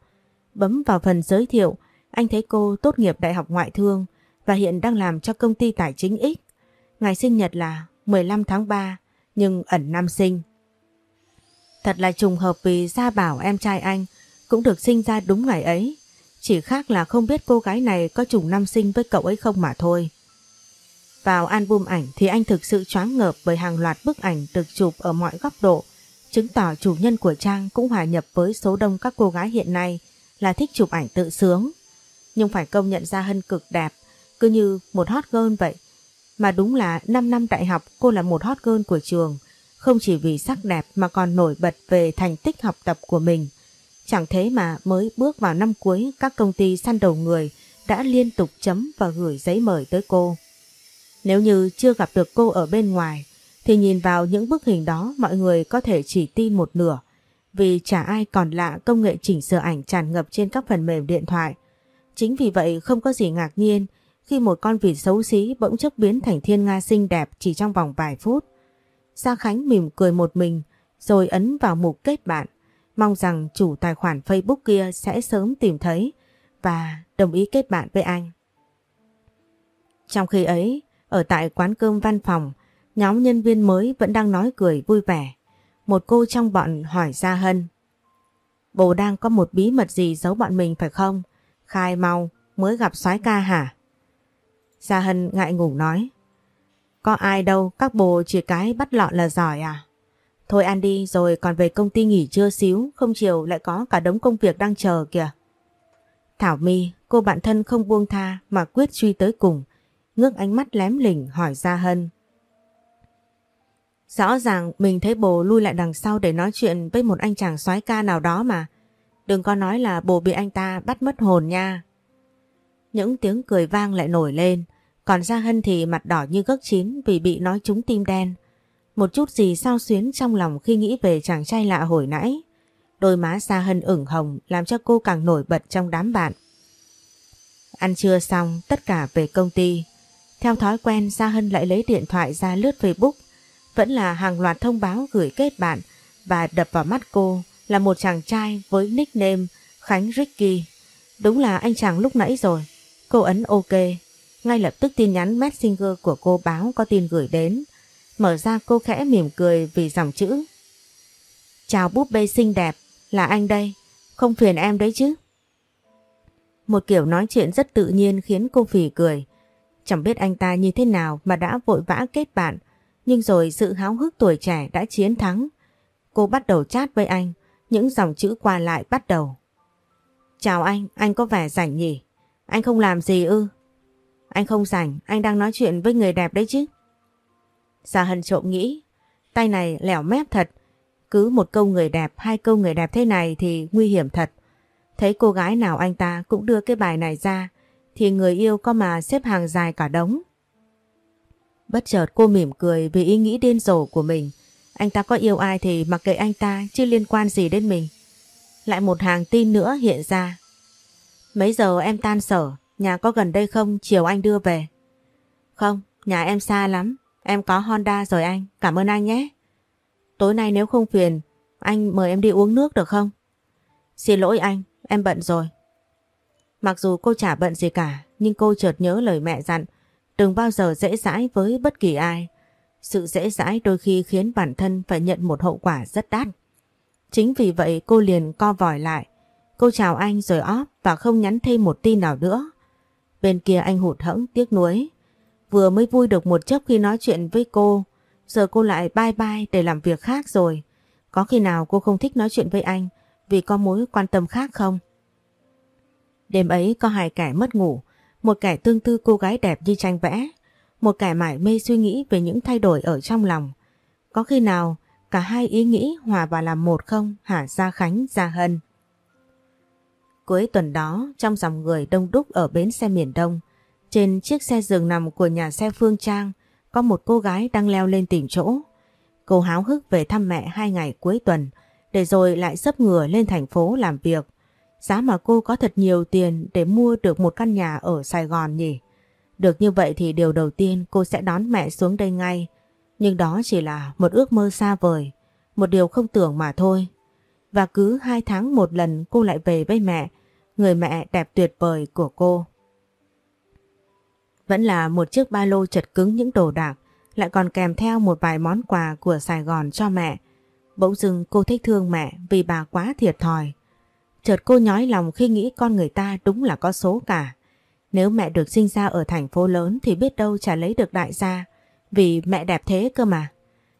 Speaker 1: Bấm vào phần giới thiệu, anh thấy cô tốt nghiệp Đại học Ngoại thương và hiện đang làm cho công ty tài chính X. Ngày sinh nhật là 15 tháng 3 nhưng ẩn năm sinh. Thật là trùng hợp vì Gia Bảo em trai anh cũng được sinh ra đúng ngày ấy. Chỉ khác là không biết cô gái này có trùng năm sinh với cậu ấy không mà thôi. Vào album ảnh thì anh thực sự choáng ngợp bởi hàng loạt bức ảnh được chụp ở mọi góc độ, chứng tỏ chủ nhân của Trang cũng hòa nhập với số đông các cô gái hiện nay là thích chụp ảnh tự sướng. Nhưng phải công nhận ra Hân cực đẹp, cứ như một hot girl vậy. Mà đúng là 5 năm đại học cô là một hot girl của trường, không chỉ vì sắc đẹp mà còn nổi bật về thành tích học tập của mình. Chẳng thế mà mới bước vào năm cuối các công ty săn đầu người đã liên tục chấm và gửi giấy mời tới cô. Nếu như chưa gặp được cô ở bên ngoài thì nhìn vào những bức hình đó mọi người có thể chỉ tin một nửa vì chả ai còn lạ công nghệ chỉnh sửa ảnh tràn ngập trên các phần mềm điện thoại. Chính vì vậy không có gì ngạc nhiên khi một con vịt xấu xí bỗng chốc biến thành thiên nga xinh đẹp chỉ trong vòng vài phút. Sa Khánh mỉm cười một mình rồi ấn vào mục kết bạn, mong rằng chủ tài khoản Facebook kia sẽ sớm tìm thấy và đồng ý kết bạn với anh. Trong khi ấy, ở tại quán cơm văn phòng, nhóm nhân viên mới vẫn đang nói cười vui vẻ. Một cô trong bọn hỏi Gia Hân. Bố đang có một bí mật gì giấu bọn mình phải không? Khai mau, mới gặp soái ca hả? Gia Hân ngại ngùng nói. Có ai đâu, các bồ chỉ cái bắt lọ là giỏi à? Thôi ăn đi rồi còn về công ty nghỉ trưa xíu, không chiều lại có cả đống công việc đang chờ kìa. Thảo My, cô bạn thân không buông tha mà quyết truy tới cùng, ngước ánh mắt lém lỉnh hỏi Gia Hân. Rõ ràng mình thấy bồ lui lại đằng sau để nói chuyện với một anh chàng soái ca nào đó mà. Đừng có nói là bồ bị anh ta bắt mất hồn nha. Những tiếng cười vang lại nổi lên, còn Gia Hân thì mặt đỏ như gấc chín vì bị nói trúng tim đen. Một chút gì sao xuyến trong lòng khi nghĩ về chàng trai lạ hồi nãy. Đôi má Sa Hân ửng hồng làm cho cô càng nổi bật trong đám bạn. Ăn trưa xong, tất cả về công ty. Theo thói quen, Sa Hân lại lấy điện thoại ra lướt Facebook. Vẫn là hàng loạt thông báo gửi kết bạn và đập vào mắt cô là một chàng trai với nickname Khánh Ricky. Đúng là anh chàng lúc nãy rồi. Cô ấn OK. Ngay lập tức tin nhắn Messenger của cô báo có tin gửi đến. Mở ra cô khẽ mỉm cười vì dòng chữ. Chào búp bê xinh đẹp, là anh đây. Không phiền em đấy chứ. Một kiểu nói chuyện rất tự nhiên khiến cô phì cười. Chẳng biết anh ta như thế nào mà đã vội vã kết bạn, nhưng rồi sự háo hức tuổi trẻ đã chiến thắng. Cô bắt đầu chat với anh, những dòng chữ qua lại bắt đầu. Chào anh, anh có vẻ rảnh nhỉ? Anh không làm gì ư? Anh không rảnh, anh đang nói chuyện với người đẹp đấy chứ. Gia Hân trộm nghĩ, tay này lẻo mép thật. Cứ một câu người đẹp, hai câu người đẹp thế này thì nguy hiểm thật. Thấy cô gái nào anh ta cũng đưa cái bài này ra, thì người yêu có mà xếp hàng dài cả đống. Bất chợt cô mỉm cười vì ý nghĩ điên rồ của mình. Anh ta có yêu ai thì mặc kệ anh ta chứ liên quan gì đến mình. Lại một hàng tin nữa hiện ra. Mấy giờ em tan sở, nhà có gần đây không, chiều anh đưa về. Không, nhà em xa lắm, em có Honda rồi anh, cảm ơn anh nhé. Tối nay nếu không phiền, anh mời em đi uống nước được không? Xin lỗi anh, em bận rồi. Mặc dù cô chả bận gì cả, nhưng cô chợt nhớ lời mẹ dặn, đừng bao giờ dễ dãi với bất kỳ ai. Sự dễ dãi đôi khi khiến bản thân phải nhận một hậu quả rất đắt. Chính vì vậy cô liền co vòi lại. Cô chào anh rồi óp và không nhắn thêm một tin nào nữa. Bên kia anh hụt hẫng tiếc nuối. Vừa mới vui được một chốc khi nói chuyện với cô, giờ cô lại bye bye để làm việc khác rồi. Có khi nào cô không thích nói chuyện với anh vì có mối quan tâm khác không? Đêm ấy có hai kẻ mất ngủ, một kẻ tương tư cô gái đẹp như tranh vẽ, một kẻ mải mê suy nghĩ về những thay đổi ở trong lòng. Có khi nào cả hai ý nghĩ hòa vào làm một không hả Gia Khánh, Gia Hân? Cuối tuần đó, trong dòng người đông đúc ở bến xe miền Đông, trên chiếc xe giường nằm của nhà xe Phương Trang, có một cô gái đang leo lên tìm chỗ. Cô háo hức về thăm mẹ hai ngày cuối tuần, để rồi lại sấp ngửa lên thành phố làm việc. Giá mà cô có thật nhiều tiền để mua được một căn nhà ở Sài Gòn nhỉ? Được như vậy thì điều đầu tiên cô sẽ đón mẹ xuống đây ngay. Nhưng đó chỉ là một ước mơ xa vời, một điều không tưởng mà thôi. Và cứ hai tháng một lần cô lại về với mẹ, người mẹ đẹp tuyệt vời của cô. Vẫn là một chiếc ba lô chật cứng những đồ đạc, lại còn kèm theo một vài món quà của Sài Gòn cho mẹ. Bỗng dưng cô thích thương mẹ vì bà quá thiệt thòi. Chợt cô nhói lòng khi nghĩ con người ta đúng là có số cả. Nếu mẹ được sinh ra ở thành phố lớn thì biết đâu chả lấy được đại gia vì mẹ đẹp thế cơ mà.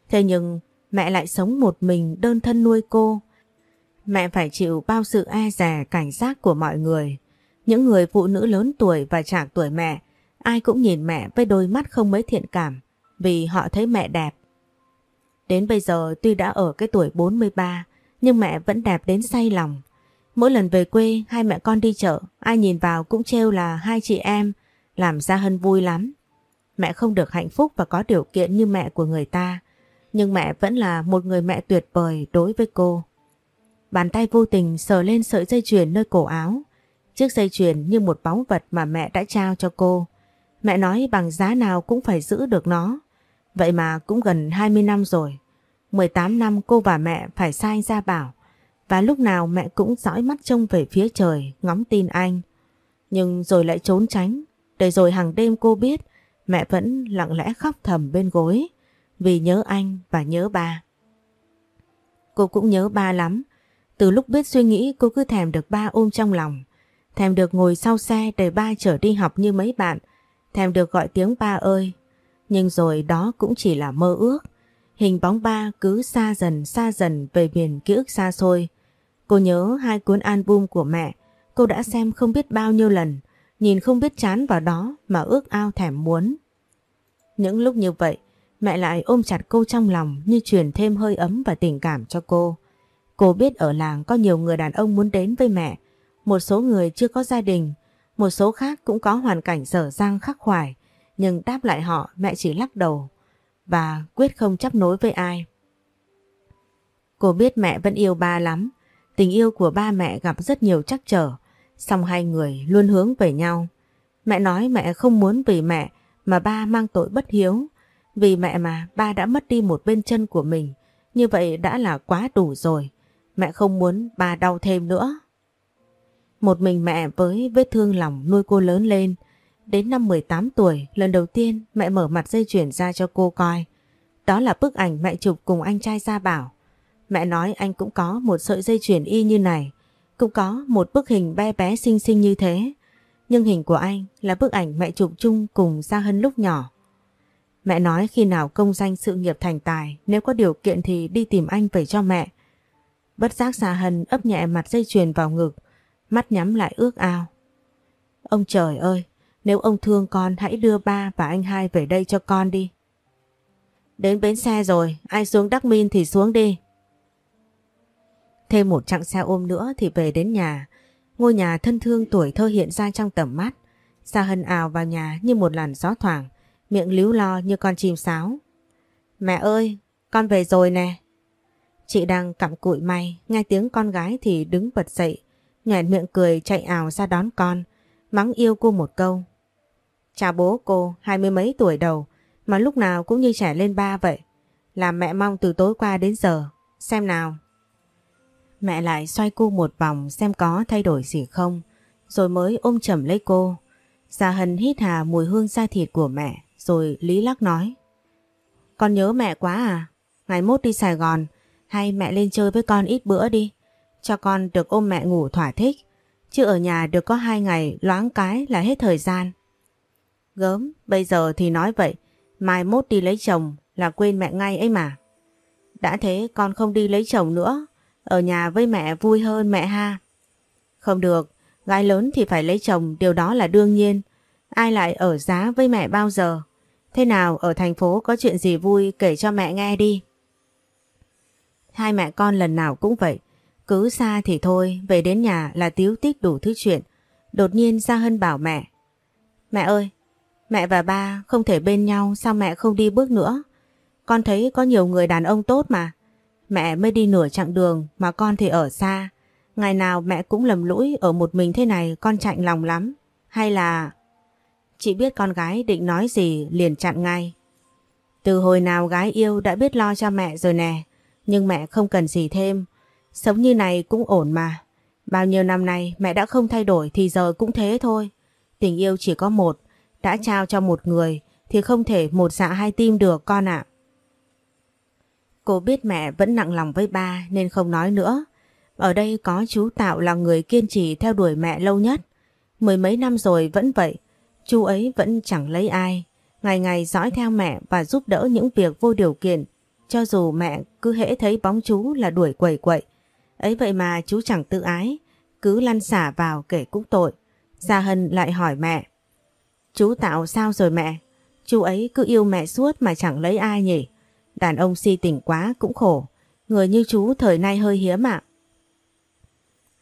Speaker 1: Thế nhưng mẹ lại sống một mình đơn thân nuôi cô. Mẹ phải chịu bao sự e dè cảnh giác của mọi người. Những người phụ nữ lớn tuổi và trạc tuổi mẹ ai cũng nhìn mẹ với đôi mắt không mấy thiện cảm vì họ thấy mẹ đẹp. Đến bây giờ tuy đã ở cái tuổi 43 nhưng mẹ vẫn đẹp đến say lòng. Mỗi lần về quê, hai mẹ con đi chợ, ai nhìn vào cũng trêu là hai chị em, làm ra Hân vui lắm. Mẹ không được hạnh phúc và có điều kiện như mẹ của người ta, nhưng mẹ vẫn là một người mẹ tuyệt vời đối với cô. Bàn tay vô tình sờ lên sợi dây chuyền nơi cổ áo. Chiếc dây chuyền như một báu vật mà mẹ đã trao cho cô. Mẹ nói bằng giá nào cũng phải giữ được nó. Vậy mà cũng gần 20 năm rồi. 18 năm cô và mẹ phải sai ra bảo. Và lúc nào mẹ cũng dõi mắt trông về phía trời, ngóng tin anh. Nhưng rồi lại trốn tránh. Để rồi hàng đêm cô biết mẹ vẫn lặng lẽ khóc thầm bên gối. Vì nhớ anh và nhớ ba. Cô cũng nhớ ba lắm. Từ lúc biết suy nghĩ cô cứ thèm được ba ôm trong lòng. Thèm được ngồi sau xe để ba chở đi học như mấy bạn. Thèm được gọi tiếng ba ơi. Nhưng rồi đó cũng chỉ là mơ ước. Hình bóng ba cứ xa dần xa dần về miền ký ức xa xôi. Cô nhớ hai cuốn album của mẹ, cô đã xem không biết bao nhiêu lần, nhìn không biết chán vào đó mà ước ao thèm muốn. Những lúc như vậy, mẹ lại ôm chặt cô trong lòng như truyền thêm hơi ấm và tình cảm cho cô. Cô biết ở làng có nhiều người đàn ông muốn đến với mẹ, một số người chưa có gia đình, một số khác cũng có hoàn cảnh dở dang khắc khoải, nhưng đáp lại họ mẹ chỉ lắc đầu và quyết không chấp nối với ai. Cô biết mẹ vẫn yêu ba lắm, tình yêu của ba mẹ gặp rất nhiều trắc trở, song hai người luôn hướng về nhau. Mẹ nói mẹ không muốn vì mẹ mà ba mang tội bất hiếu, vì mẹ mà ba đã mất đi một bên chân của mình, như vậy đã là quá đủ rồi. Mẹ không muốn ba đau thêm nữa. Một mình mẹ với vết thương lòng nuôi cô lớn lên, Đến năm 18 tuổi, lần đầu tiên mẹ mở mặt dây chuyển ra cho cô coi. Đó là bức ảnh mẹ chụp cùng anh trai Gia Bảo. Mẹ nói anh cũng có một sợi dây chuyển y như này, cũng có một bức hình bé bé xinh xinh như thế. Nhưng hình của anh là bức ảnh mẹ chụp chung cùng Gia Hân lúc nhỏ. Mẹ nói khi nào công danh sự nghiệp thành tài, nếu có điều kiện thì đi tìm anh về cho mẹ. Bất giác gia Hân ấp nhẹ mặt dây chuyền vào ngực, mắt nhắm lại ước ao. Ông trời ơi, nếu ông thương con hãy đưa ba và anh hai về đây cho con đi. Đến bến xe rồi, ai xuống Đắc Min thì xuống đi. Thêm một chặng xe ôm nữa thì về đến nhà. Ngôi nhà thân thương tuổi thơ hiện ra trong tầm mắt. Sa Hân ào vào nhà như một làn gió thoảng, miệng líu lo như con chim sáo. Mẹ ơi, con về rồi nè. Chị đang cặm cụi may, nghe tiếng con gái thì đứng bật dậy, nhoẻn miệng cười chạy ảo ra đón con, mắng yêu cô một câu. Chào bố cô, hai mươi mấy tuổi đầu, mà lúc nào cũng như trẻ lên ba vậy. Làm mẹ mong từ tối qua đến giờ, xem nào. Mẹ lại xoay cô một vòng xem có thay đổi gì không, rồi mới ôm chầm lấy cô. Già Hân hít hà mùi hương da thịt của mẹ, rồi lý lắc nói. Con nhớ mẹ quá à, ngày mốt đi Sài Gòn, hay mẹ lên chơi với con ít bữa đi, cho con được ôm mẹ ngủ thỏa thích, chứ ở nhà được có hai ngày loáng cái là hết thời gian. Gớm, bây giờ thì nói vậy, mai mốt đi lấy chồng là quên mẹ ngay ấy mà. Đã thế con không đi lấy chồng nữa, ở nhà với mẹ vui hơn mẹ ha. Không được, gái lớn thì phải lấy chồng, điều đó là đương nhiên. Ai lại ở giá với mẹ bao giờ? Thế nào ở thành phố có chuyện gì vui kể cho mẹ nghe đi. Hai mẹ con lần nào cũng vậy. Cứ xa thì thôi, về đến nhà là tiếu tích đủ thứ chuyện. Đột nhiên Gia Hân bảo mẹ. Mẹ ơi, mẹ và ba không thể bên nhau sao mẹ không đi bước nữa? Con thấy có nhiều người đàn ông tốt mà. Mẹ mới đi nửa chặng đường mà con thì ở xa. Ngày nào mẹ cũng lầm lũi ở một mình thế này con chạnh lòng lắm. Hay là... Chị biết con gái định nói gì liền chặn ngay. Từ hồi nào gái yêu đã biết lo cho mẹ rồi nè. Nhưng mẹ không cần gì thêm. Sống như này cũng ổn mà. Bao nhiêu năm nay mẹ đã không thay đổi thì giờ cũng thế thôi. Tình yêu chỉ có một. Đã trao cho một người thì không thể một dạ hai tim được, con ạ. Cô biết mẹ vẫn nặng lòng với ba nên không nói nữa. Ở đây có chú Tạo là người kiên trì theo đuổi mẹ lâu nhất. Mười mấy năm rồi vẫn vậy. Chú ấy vẫn chẳng lấy ai. Ngày ngày dõi theo mẹ và giúp đỡ những việc vô điều kiện cho dù mẹ cứ hễ thấy bóng chú là đuổi quẩy quậy. Ấy vậy mà chú chẳng tự ái, cứ lăn xả vào kể cũng tội. Gia Hân lại hỏi mẹ. Chú Tạo sao rồi mẹ? Chú ấy cứ yêu mẹ suốt mà chẳng lấy ai nhỉ? Đàn ông si tình quá cũng khổ. Người như chú thời nay hơi hiếm ạ.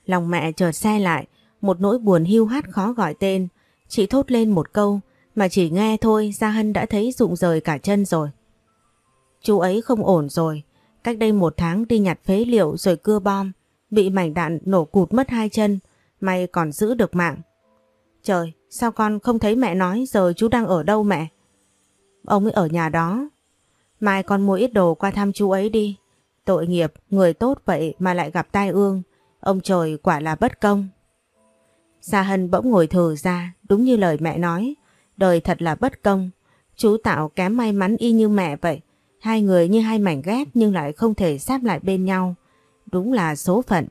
Speaker 1: Lòng mẹ chợt xe lại, một nỗi buồn hưu hắt khó gọi tên. Chị thốt lên một câu, mà chỉ nghe thôi Gia Hân đã thấy rụng rời cả chân rồi. Chú ấy không ổn rồi. Cách đây một tháng đi nhặt phế liệu rồi cưa bom. Bị mảnh đạn nổ cụt mất hai chân. May còn giữ được mạng. Trời, sao con không thấy mẹ nói giờ chú đang ở đâu mẹ? Ông ấy ở nhà đó. Mai con mua ít đồ qua thăm chú ấy đi. Tội nghiệp, người tốt vậy mà lại gặp tai ương. Ông trời quả là bất công. Gia Hân bỗng ngồi thử ra, đúng như lời mẹ nói. Đời thật là bất công. Chú Tạo kém may mắn y như mẹ vậy. Hai người như hai mảnh ghép nhưng lại không thể sáp lại bên nhau. Đúng là số phận.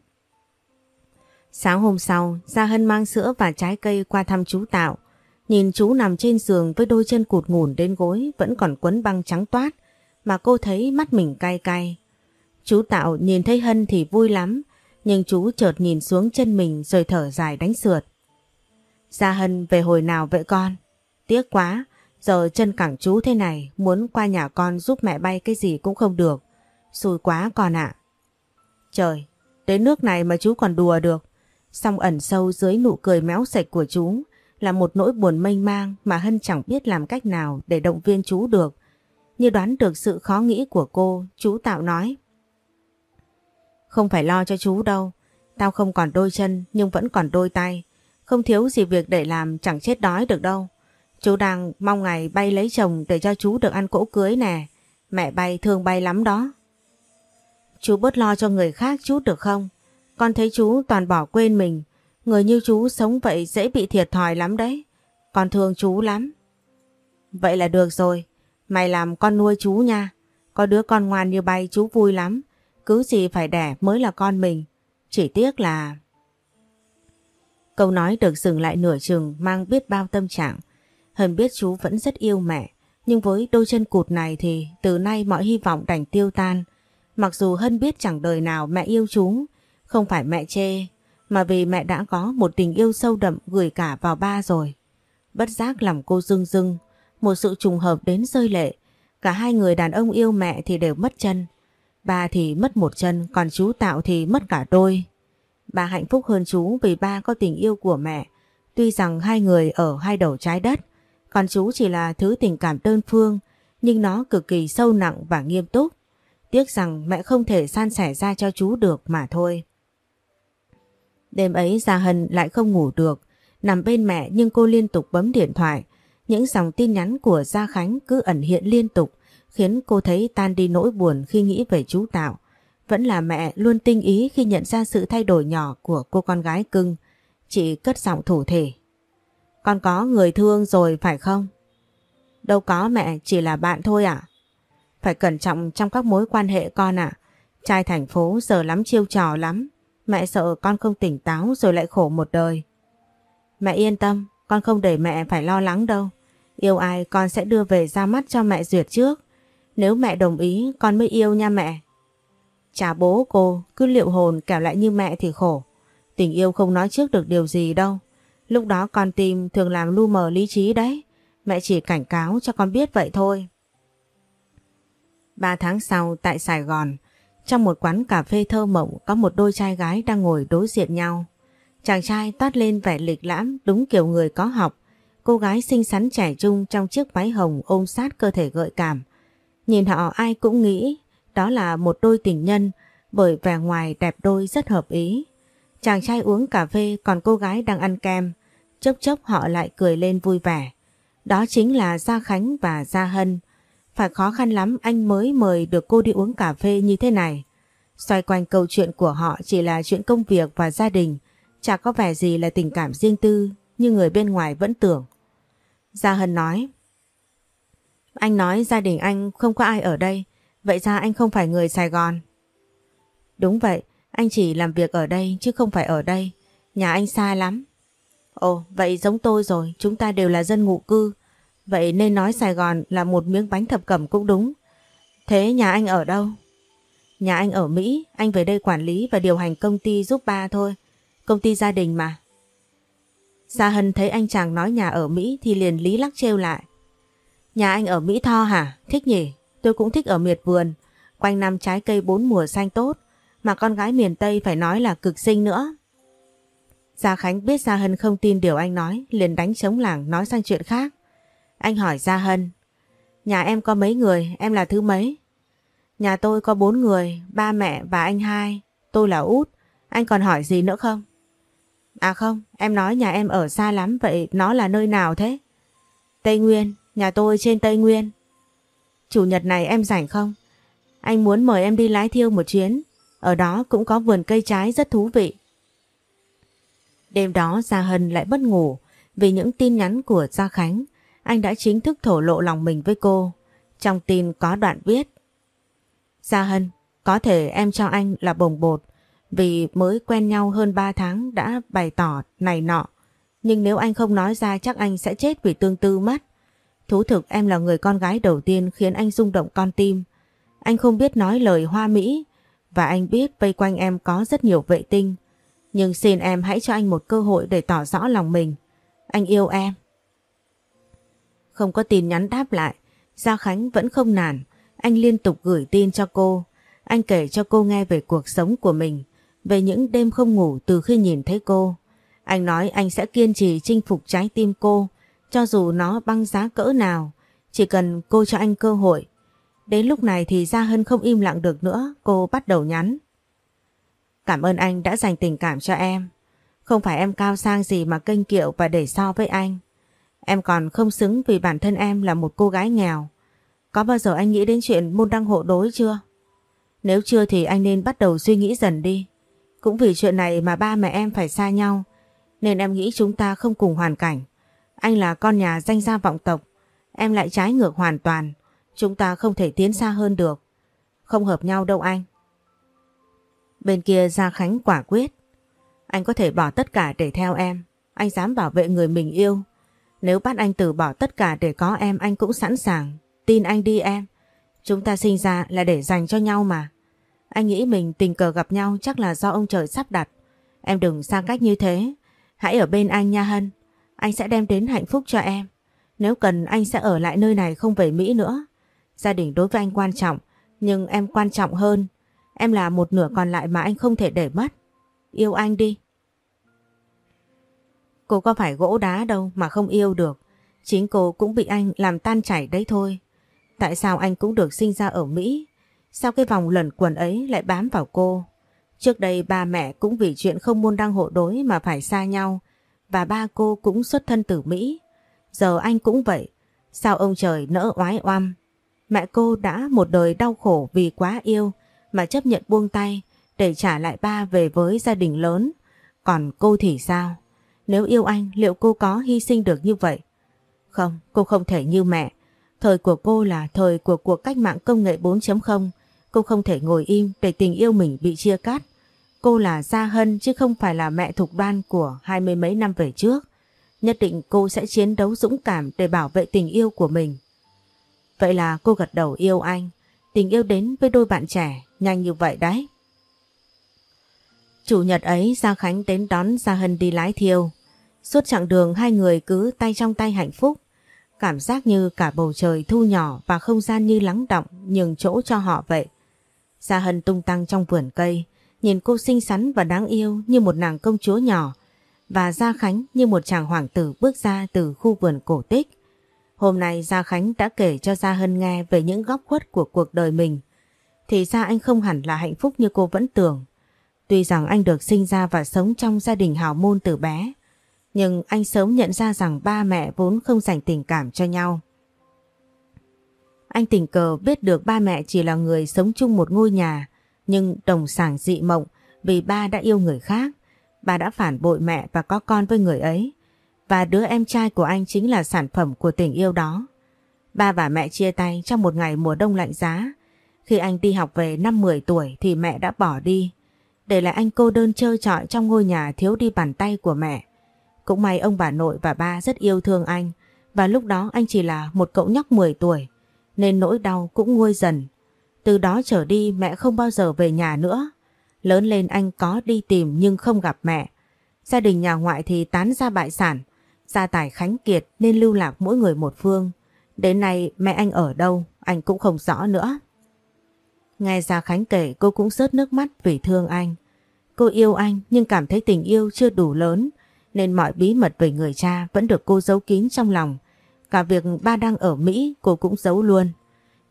Speaker 1: Sáng hôm sau, Gia Hân mang sữa và trái cây qua thăm chú Tạo. Nhìn chú nằm trên giường với đôi chân cụt ngủn đến gối vẫn còn quấn băng trắng toát mà cô thấy mắt mình cay cay. Chú Tạo nhìn thấy Hân thì vui lắm nhưng chú chợt nhìn xuống chân mình rồi thở dài đánh sượt. Gia Hân về hồi nào vậy con? Tiếc quá, Giờ chân cẳng chú thế này, muốn qua nhà con giúp mẹ bay cái gì cũng không được. Xui quá con ạ. Trời, đến nước này mà chú còn đùa được. Xong ẩn sâu dưới nụ cười méo sạch của chú là một nỗi buồn mênh mang mà Hân chẳng biết làm cách nào để động viên chú được. Như đoán được sự khó nghĩ của cô, chú Tạo nói. Không phải lo cho chú đâu, tao không còn đôi chân nhưng vẫn còn đôi tay. Không thiếu gì việc để làm chẳng chết đói được đâu. Chú đang mong ngày bay lấy chồng để cho chú được ăn cỗ cưới nè. Mẹ bay thương bay lắm đó. Chú bớt lo cho người khác chút được không? Con thấy chú toàn bỏ quên mình. Người như chú sống vậy dễ bị thiệt thòi lắm đấy. Con thương chú lắm. Vậy là được rồi. Mày làm con nuôi chú nha. Có đứa con ngoan như bay chú vui lắm. Cứ gì phải đẻ mới là con mình. Chỉ tiếc là... Câu nói được dừng lại nửa chừng, mang biết bao tâm trạng. Hân biết chú vẫn rất yêu mẹ, nhưng với đôi chân cụt này thì từ nay mọi hy vọng đành tiêu tan. Mặc dù Hân biết chẳng đời nào mẹ yêu chú, không phải mẹ chê, mà vì mẹ đã có một tình yêu sâu đậm gửi cả vào ba rồi. Bất giác làm cô rưng rưng, một sự trùng hợp đến rơi lệ. Cả hai người đàn ông yêu mẹ thì đều mất chân. Ba thì mất một chân, còn chú Tạo thì mất cả đôi. Ba hạnh phúc hơn chú vì ba có tình yêu của mẹ. Tuy rằng hai người ở hai đầu trái đất, còn chú chỉ là thứ tình cảm đơn phương, nhưng nó cực kỳ sâu nặng và nghiêm túc. Tiếc rằng mẹ không thể san sẻ ra cho chú được mà thôi. Đêm ấy Gia Hân lại không ngủ được, nằm bên mẹ nhưng cô liên tục bấm điện thoại. Những dòng tin nhắn của Gia Khánh cứ ẩn hiện liên tục, khiến cô thấy tan đi nỗi buồn khi nghĩ về chú Tạo. Vẫn là mẹ luôn tinh ý khi nhận ra sự thay đổi nhỏ của cô con gái cưng. Chị cất giọng thủ thể. Con có người thương rồi phải không? Đâu có mẹ, chỉ là bạn thôi ạ. Phải cẩn trọng trong các mối quan hệ con ạ. Trai thành phố giờ lắm chiêu trò lắm. Mẹ sợ con không tỉnh táo rồi lại khổ một đời. Mẹ yên tâm, con không để mẹ phải lo lắng đâu. Yêu ai con sẽ đưa về ra mắt cho mẹ duyệt trước. Nếu mẹ đồng ý con mới yêu nha mẹ. Chả bố cô cứ liệu hồn kẻo lại như mẹ thì khổ. Tình yêu không nói trước được điều gì đâu. Lúc đó con tim thường làm lu mờ lý trí đấy. Mẹ chỉ cảnh cáo cho con biết vậy thôi. Ba tháng sau tại Sài Gòn, trong một quán cà phê thơ mộng có một đôi trai gái đang ngồi đối diện nhau. Chàng trai toát lên vẻ lịch lãm đúng kiểu người có học. Cô gái xinh xắn trẻ trung trong chiếc váy hồng ôm sát cơ thể gợi cảm. Nhìn họ ai cũng nghĩ đó là một đôi tình nhân bởi vẻ ngoài đẹp đôi rất hợp ý. Chàng trai uống cà phê còn cô gái đang ăn kem. Chốc chốc họ lại cười lên vui vẻ. Đó chính là Gia Khánh và Gia Hân. Phải khó khăn lắm anh mới mời được cô đi uống cà phê như thế này. Xoay quanh câu chuyện của họ chỉ là chuyện công việc và gia đình. Chả có vẻ gì là tình cảm riêng tư như người bên ngoài vẫn tưởng. Gia Hân nói, Anh nói gia đình anh không có ai ở đây, Vậy ra anh không phải người Sài Gòn Đúng vậy, Anh chỉ làm việc ở đây chứ không phải ở đây Nhà anh xa lắm Ồ, vậy giống tôi rồi, Chúng ta đều là dân ngụ cư Vậy nên nói Sài Gòn là một miếng bánh thập cẩm cũng đúng Thế nhà anh ở đâu? Nhà anh ở Mỹ, Anh về đây quản lý và điều hành công ty giúp ba thôi Công ty gia đình mà Sa Hân thấy anh chàng nói nhà ở Mỹ thì liền lý lắc trêu lại. Nhà anh ở Mỹ Tho hả? Thích nhỉ? Tôi cũng thích ở miệt vườn. Quanh năm trái cây bốn mùa xanh tốt. Mà con gái miền Tây phải nói là cực xinh nữa. Gia Khánh biết Gia Hân không tin điều anh nói, liền đánh chống lảng nói sang chuyện khác. Anh hỏi Gia Hân. Nhà em có mấy người, em là thứ mấy? Nhà tôi có bốn người, ba mẹ và anh hai. Tôi là út. Anh còn hỏi gì nữa không? À không, em nói nhà em ở xa lắm vậy nó là nơi nào thế? Tây Nguyên, nhà tôi trên Tây Nguyên. Chủ nhật này em rảnh không? Anh muốn mời em đi lái thiêu một chuyến. Ở đó cũng có vườn cây trái rất thú vị. Đêm đó Gia Hân lại bất ngủ vì những tin nhắn của Gia Khánh. Anh đã chính thức thổ lộ lòng mình với cô. Trong tin có đoạn viết. Gia Hân, có thể em cho anh là bồng bột vì mới quen nhau hơn 3 tháng đã bày tỏ này nọ. Nhưng nếu anh không nói ra chắc anh sẽ chết vì tương tư mất. Thú thực em là người con gái đầu tiên khiến anh rung động con tim. Anh không biết nói lời hoa mỹ và anh biết vây quanh em có rất nhiều vệ tinh. Nhưng xin em hãy cho anh một cơ hội để tỏ rõ lòng mình. Anh yêu em. Không có tin nhắn đáp lại, Gia Khánh vẫn không nản. Anh liên tục gửi tin cho cô. Anh kể cho cô nghe về cuộc sống của mình về những đêm không ngủ từ khi nhìn thấy cô. Anh nói anh sẽ kiên trì chinh phục trái tim cô, cho dù nó băng giá cỡ nào, chỉ cần cô cho anh cơ hội. Đến lúc này thì Gia Hân không im lặng được nữa, cô bắt đầu nhắn. Cảm ơn anh đã dành tình cảm cho em. Không phải em cao sang gì mà kênh kiệu và để so với anh. Em còn không xứng vì bản thân em là một cô gái nghèo. Có bao giờ anh nghĩ đến chuyện môn đăng hộ đối chưa? Nếu chưa thì anh nên bắt đầu suy nghĩ dần đi. Cũng vì chuyện này mà ba mẹ em phải xa nhau, nên em nghĩ chúng ta không cùng hoàn cảnh. Anh là con nhà danh gia vọng tộc, em lại trái ngược hoàn toàn. Chúng ta không thể tiến xa hơn được. Không hợp nhau đâu anh. Bên kia Gia Khánh quả quyết. Anh có thể bỏ tất cả để theo em. Anh dám bảo vệ người mình yêu. Nếu bắt anh từ bỏ tất cả để có em anh cũng sẵn sàng. Tin anh đi em. Chúng ta sinh ra là để dành cho nhau mà. Anh nghĩ mình tình cờ gặp nhau chắc là do ông trời sắp đặt. Em đừng xa cách như thế. Hãy ở bên anh nha Hân. Anh sẽ đem đến hạnh phúc cho em. Nếu cần anh sẽ ở lại nơi này không về Mỹ nữa. Gia đình đối với anh quan trọng, nhưng em quan trọng hơn. Em là một nửa còn lại mà anh không thể để mất. Yêu anh đi. Cô có phải gỗ đá đâu mà không yêu được. Chính cô cũng bị anh làm tan chảy đấy thôi. Tại sao anh cũng được sinh ra ở Mỹ? Sao cái vòng lẩn quẩn ấy lại bám vào cô? Trước đây ba mẹ cũng vì chuyện không môn đăng hộ đối mà phải xa nhau và ba cô cũng xuất thân từ Mỹ. Giờ anh cũng vậy. Sao ông trời nỡ oái oăm? Mẹ cô đã một đời đau khổ vì quá yêu mà chấp nhận buông tay để trả lại ba về với gia đình lớn. Còn cô thì sao? Nếu yêu anh liệu cô có hy sinh được như vậy? Không, cô không thể như mẹ. Thời của cô là thời của cuộc cách mạng công nghệ 4.0. Cô không thể ngồi im để tình yêu mình bị chia cắt. Cô là Gia Hân chứ không phải là mẹ thục đoan của hai mươi mấy năm về trước. Nhất định cô sẽ chiến đấu dũng cảm để bảo vệ tình yêu của mình. Vậy là cô gật đầu yêu anh. Tình yêu đến với đôi bạn trẻ nhanh như vậy đấy. Chủ nhật ấy Gia Khánh đến đón Gia Hân đi lái thiêu. Suốt chặng đường hai người cứ tay trong tay hạnh phúc. Cảm giác như cả bầu trời thu nhỏ và không gian như lắng động nhường chỗ cho họ vậy. Gia Hân tung tăng trong vườn cây, nhìn cô xinh xắn và đáng yêu như một nàng công chúa nhỏ và Gia Khánh như một chàng hoàng tử bước ra từ khu vườn cổ tích. Hôm nay Gia Khánh đã kể cho Gia Hân nghe về những góc khuất của cuộc đời mình. Thì ra anh không hẳn là hạnh phúc như cô vẫn tưởng. Tuy rằng anh được sinh ra và sống trong gia đình hào môn từ bé, nhưng anh sớm nhận ra rằng ba mẹ vốn không dành tình cảm cho nhau. Anh tình cờ biết được ba mẹ chỉ là người sống chung một ngôi nhà, nhưng đồng sàng dị mộng vì ba đã yêu người khác. Ba đã phản bội mẹ và có con với người ấy. Và đứa em trai của anh chính là sản phẩm của tình yêu đó. Ba và mẹ chia tay trong một ngày mùa đông lạnh giá. Khi anh đi học về năm 10 tuổi thì mẹ đã bỏ đi. Để lại anh cô đơn trơ trọi trong ngôi nhà thiếu đi bàn tay của mẹ. Cũng may ông bà nội và ba rất yêu thương anh. Và lúc đó anh chỉ là một cậu nhóc 10 tuổi. Nên nỗi đau cũng nguôi dần. Từ đó trở đi mẹ không bao giờ về nhà nữa. Lớn lên anh có đi tìm nhưng không gặp mẹ. Gia đình nhà ngoại thì tán ra bại sản. Gia tài, khánh kiệt nên lưu lạc mỗi người một phương. Đến nay, mẹ anh ở đâu, anh cũng không rõ nữa. Nghe Gia Khánh kể, cô cũng rớt nước mắt vì thương anh. Cô yêu anh nhưng cảm thấy tình yêu chưa đủ lớn, nên mọi bí mật về người cha vẫn được cô giấu kín trong lòng. Cả việc ba đang ở Mỹ, cô cũng giấu luôn.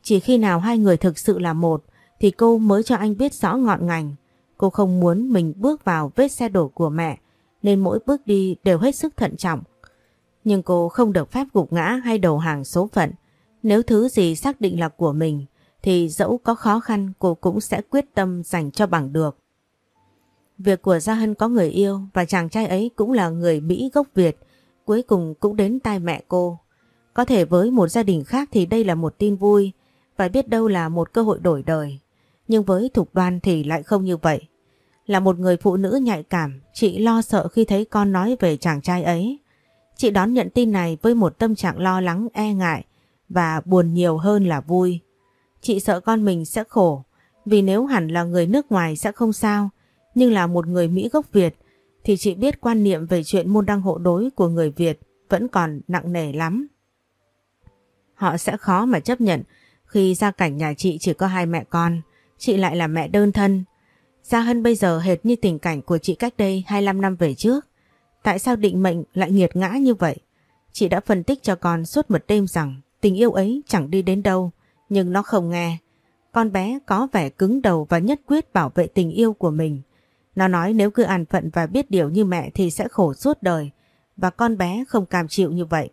Speaker 1: Chỉ khi nào hai người thực sự là một, thì cô mới cho anh biết rõ ngọn ngành. Cô không muốn mình bước vào vết xe đổ của mẹ, nên mỗi bước đi đều hết sức thận trọng. Nhưng cô không được phép gục ngã hay đầu hàng số phận. Nếu thứ gì xác định là của mình thì dẫu có khó khăn cô cũng sẽ quyết tâm dành cho bằng được. Việc của Gia Hân có người yêu và chàng trai ấy cũng là người Mỹ gốc Việt cuối cùng cũng đến tai mẹ cô. Có thể với một gia đình khác thì đây là một tin vui và biết đâu là một cơ hội đổi đời. Nhưng với Thục Đoan thì lại không như vậy. Là một người phụ nữ nhạy cảm, chị lo sợ khi thấy con nói về chàng trai ấy. Chị đón nhận tin này với một tâm trạng lo lắng e ngại và buồn nhiều hơn là vui. Chị sợ con mình sẽ khổ vì nếu hẳn là người nước ngoài sẽ không sao nhưng là một người Mỹ gốc Việt thì chị biết quan niệm về chuyện môn đăng hộ đối của người Việt vẫn còn nặng nề lắm. Họ sẽ khó mà chấp nhận khi gia cảnh nhà chị chỉ có hai mẹ con, chị lại là mẹ đơn thân. Gia Hân bây giờ hệt như tình cảnh của chị cách đây 25 năm về trước. Tại sao định mệnh lại nghiệt ngã như vậy? Chị đã phân tích cho con suốt một đêm rằng tình yêu ấy chẳng đi đến đâu, nhưng nó không nghe. Con bé có vẻ cứng đầu và nhất quyết bảo vệ tình yêu của mình. Nó nói nếu cứ an phận và biết điều như mẹ thì sẽ khổ suốt đời và con bé không cam chịu như vậy.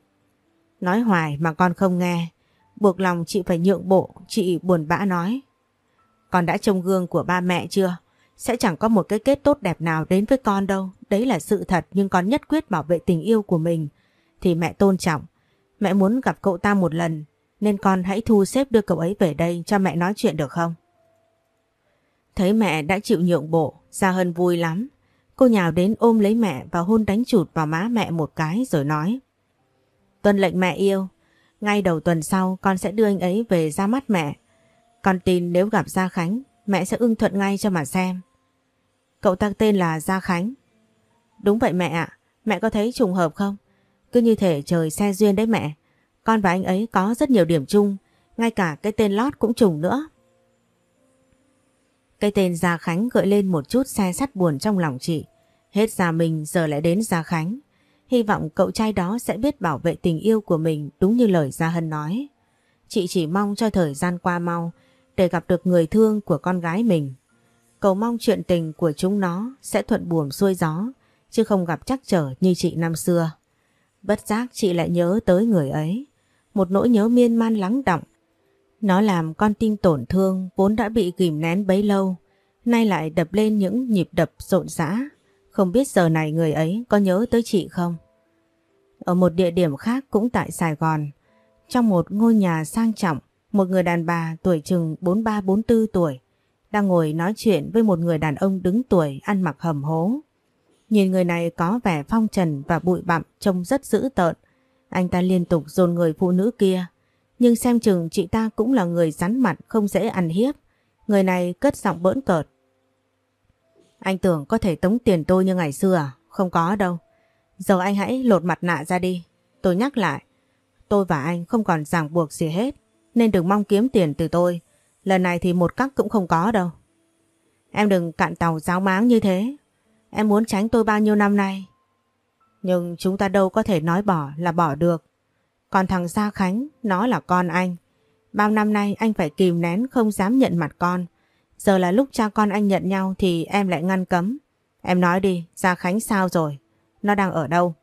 Speaker 1: Nói hoài mà con không nghe, buộc lòng chị phải nhượng bộ, chị buồn bã nói. Con đã trông gương của ba mẹ chưa? Sẽ chẳng có một cái kết tốt đẹp nào đến với con đâu, đấy là sự thật nhưng con nhất quyết bảo vệ tình yêu của mình. Thì mẹ tôn trọng, mẹ muốn gặp cậu ta một lần nên con hãy thu xếp đưa cậu ấy về đây cho mẹ nói chuyện được không? Thấy mẹ đã chịu nhượng bộ, Gia Hân vui lắm. Cô nhào đến ôm lấy mẹ và hôn đánh chụt vào má mẹ một cái rồi nói. Tuân lệnh mẹ yêu, ngay đầu tuần sau con sẽ đưa anh ấy về ra mắt mẹ. Con tin nếu gặp Gia Khánh, mẹ sẽ ưng thuận ngay cho mà xem. Cậu ta tên là Gia Khánh. Đúng vậy mẹ ạ, mẹ có thấy trùng hợp không? Cứ như thể trời xe duyên đấy mẹ. Con và anh ấy có rất nhiều điểm chung, ngay cả cái tên lót cũng trùng nữa. Cái tên Gia Khánh gợi lên một chút xe sắt buồn trong lòng chị. Hết già mình giờ lại đến Gia Khánh. Hy vọng cậu trai đó sẽ biết bảo vệ tình yêu của mình đúng như lời Gia Hân nói. Chị chỉ mong cho thời gian qua mau để gặp được người thương của con gái mình. Cầu mong chuyện tình của chúng nó sẽ thuận buồm xuôi gió chứ không gặp trắc trở như chị năm xưa. Bất giác chị lại nhớ tới người ấy. Một nỗi nhớ miên man lắng động. Nó làm con tim tổn thương vốn đã bị kìm nén bấy lâu. Nay lại đập lên những nhịp đập rộn rã. Không biết giờ này người ấy có nhớ tới chị không? Ở một địa điểm khác cũng tại Sài Gòn. Trong một ngôi nhà sang trọng, một người đàn bà tuổi chừng 43-44 tuổi đang ngồi nói chuyện với một người đàn ông đứng tuổi, ăn mặc hầm hố. Nhìn người này có vẻ phong trần và bụi bặm, trông rất dữ tợn. Anh ta liên tục dồn người phụ nữ kia. Nhưng xem chừng chị ta cũng là người rắn mặt, không dễ ăn hiếp. Người này cất giọng bỡn cợt. Anh tưởng có thể tống tiền tôi như ngày xưa à? Không có đâu. Giờ anh hãy lột mặt nạ ra đi. Tôi nhắc lại. Tôi và anh không còn ràng buộc gì hết. Nên đừng mong kiếm tiền từ tôi. Lần này thì một cắc cũng không có đâu. Em đừng cạn tàu giáo máng như thế. Em muốn tránh tôi bao nhiêu năm nay. Nhưng chúng ta đâu có thể nói bỏ là bỏ được. Còn thằng Gia Khánh, nó là con anh. Bao năm nay anh phải kìm nén không dám nhận mặt con. Giờ là lúc cha con anh nhận nhau thì em lại ngăn cấm. Em nói đi, Gia Khánh sao rồi? Nó đang ở đâu?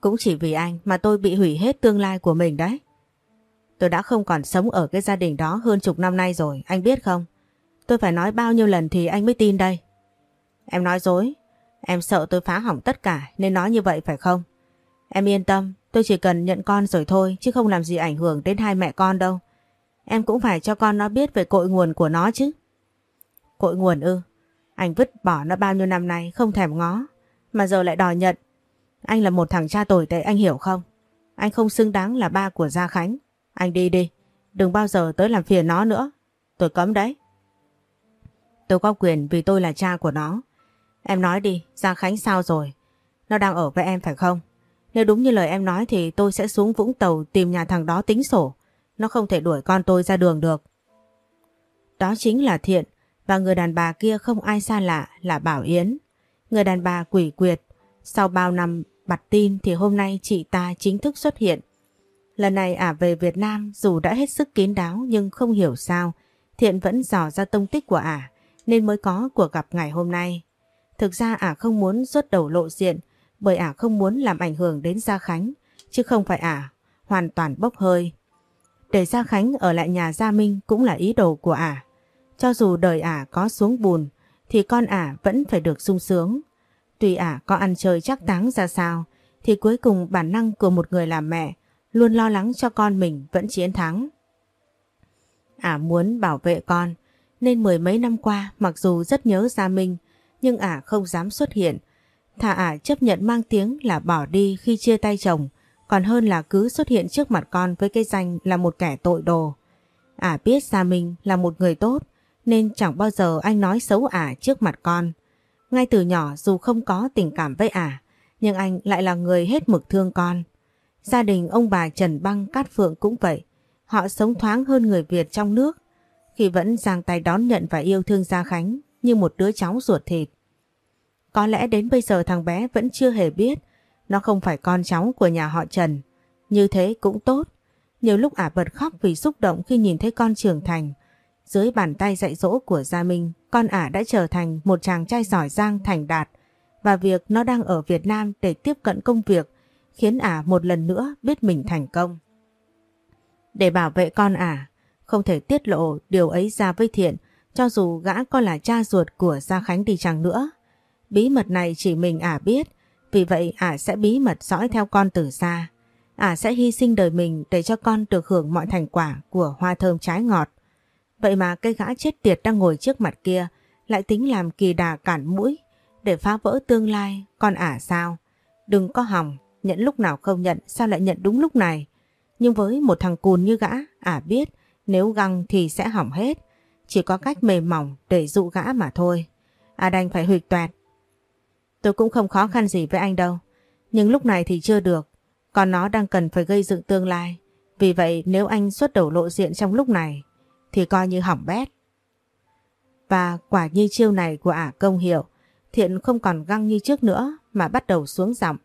Speaker 1: Cũng chỉ vì anh mà tôi bị hủy hết tương lai của mình đấy. Tôi đã không còn sống ở cái gia đình đó hơn chục năm nay rồi, anh biết không? Tôi phải nói bao nhiêu lần thì anh mới tin đây. Em nói dối, em sợ tôi phá hỏng tất cả nên nói như vậy phải không? Em yên tâm, tôi chỉ cần nhận con rồi thôi chứ không làm gì ảnh hưởng đến hai mẹ con đâu. Em cũng phải cho con nó biết về cội nguồn của nó chứ. Cội nguồn ư? Anh vứt bỏ nó bao nhiêu năm nay không thèm ngó, mà giờ lại đòi nhận. Anh là một thằng cha tồi tệ anh hiểu không? Anh không xứng đáng là ba của Gia Khánh. Anh đi đi, đừng bao giờ tới làm phiền nó nữa. Tôi cấm đấy. Tôi có quyền vì tôi là cha của nó. Em nói đi, Gia Khánh sao rồi? Nó đang ở với em phải không? Nếu đúng như lời em nói thì tôi sẽ xuống Vũng Tàu tìm nhà thằng đó tính sổ. Nó không thể đuổi con tôi ra đường được. Đó chính là Thiện và người đàn bà kia không ai xa lạ là Bảo Yến. Người đàn bà quỷ quyệt. Sau bao năm bặt tin thì hôm nay chị ta chính thức xuất hiện. Lần này ả về Việt Nam dù đã hết sức kín đáo nhưng không hiểu sao, Thiện vẫn dò ra tông tích của ả, nên mới có cuộc gặp ngày hôm nay. Thực ra ả không muốn xuất đầu lộ diện, bởi ả không muốn làm ảnh hưởng đến Gia Khánh, chứ không phải ả hoàn toàn bốc hơi. Để Gia Khánh ở lại nhà Gia Minh cũng là ý đồ của ả. Cho dù đời ả có xuống bùn, thì con ả vẫn phải được sung sướng. tùy ả có ăn chơi chắc táng ra sao, thì cuối cùng bản năng của một người làm mẹ luôn lo lắng cho con mình vẫn chiến thắng. Ả muốn bảo vệ con, nên mười mấy năm qua, mặc dù rất nhớ Gia Minh, nhưng ả không dám xuất hiện. Thà ả chấp nhận mang tiếng là bỏ đi khi chia tay chồng, còn hơn là cứ xuất hiện trước mặt con với cái danh là một kẻ tội đồ. Ả biết Gia Minh là một người tốt, nên chẳng bao giờ anh nói xấu ả trước mặt con. Ngay từ nhỏ dù không có tình cảm với ả, nhưng anh lại là người hết mực thương con. Gia đình ông bà Trần Băng Cát Phượng cũng vậy. Họ sống thoáng hơn người Việt trong nước khi vẫn giang tay đón nhận và yêu thương Gia Khánh như một đứa cháu ruột thịt. Có lẽ đến bây giờ thằng bé vẫn chưa hề biết nó không phải con cháu của nhà họ Trần. Như thế cũng tốt. Nhiều lúc ả bật khóc vì xúc động khi nhìn thấy con trưởng thành. Dưới bàn tay dạy dỗ của Gia Minh, con ả đã trở thành một chàng trai giỏi giang thành đạt và việc nó đang ở Việt Nam để tiếp cận công việc khiến ả một lần nữa biết mình thành công. Để bảo vệ con ả, không thể tiết lộ điều ấy ra với Thiện cho dù gã có là cha ruột của Gia Khánh đi chăng nữa. Bí mật này chỉ mình ả biết, vì vậy ả sẽ bí mật dõi theo con từ xa. Ả sẽ hy sinh đời mình để cho con được hưởng mọi thành quả của hoa thơm trái ngọt. Vậy mà cây gã chết tiệt đang ngồi trước mặt kia lại tính làm kỳ đà cản mũi để phá vỡ tương lai con ả sao. Đừng có hỏng, nhận lúc nào không nhận sao lại nhận đúng lúc này. Nhưng với một thằng cùn như gã, ả biết nếu găng thì sẽ hỏng hết. chỉ có cách mềm mỏng để dụ gã mà thôi. À đành phải huyệt toẹt. Tôi cũng không khó khăn gì với anh đâu. Nhưng lúc này thì chưa được. Còn nó đang cần phải gây dựng tương lai. Vì vậy nếu anh xuất đầu lộ diện trong lúc này thì coi như hỏng bét. Và quả như chiêu này của ả công hiệu Thiện không còn găng như trước nữa mà bắt đầu xuống giọng.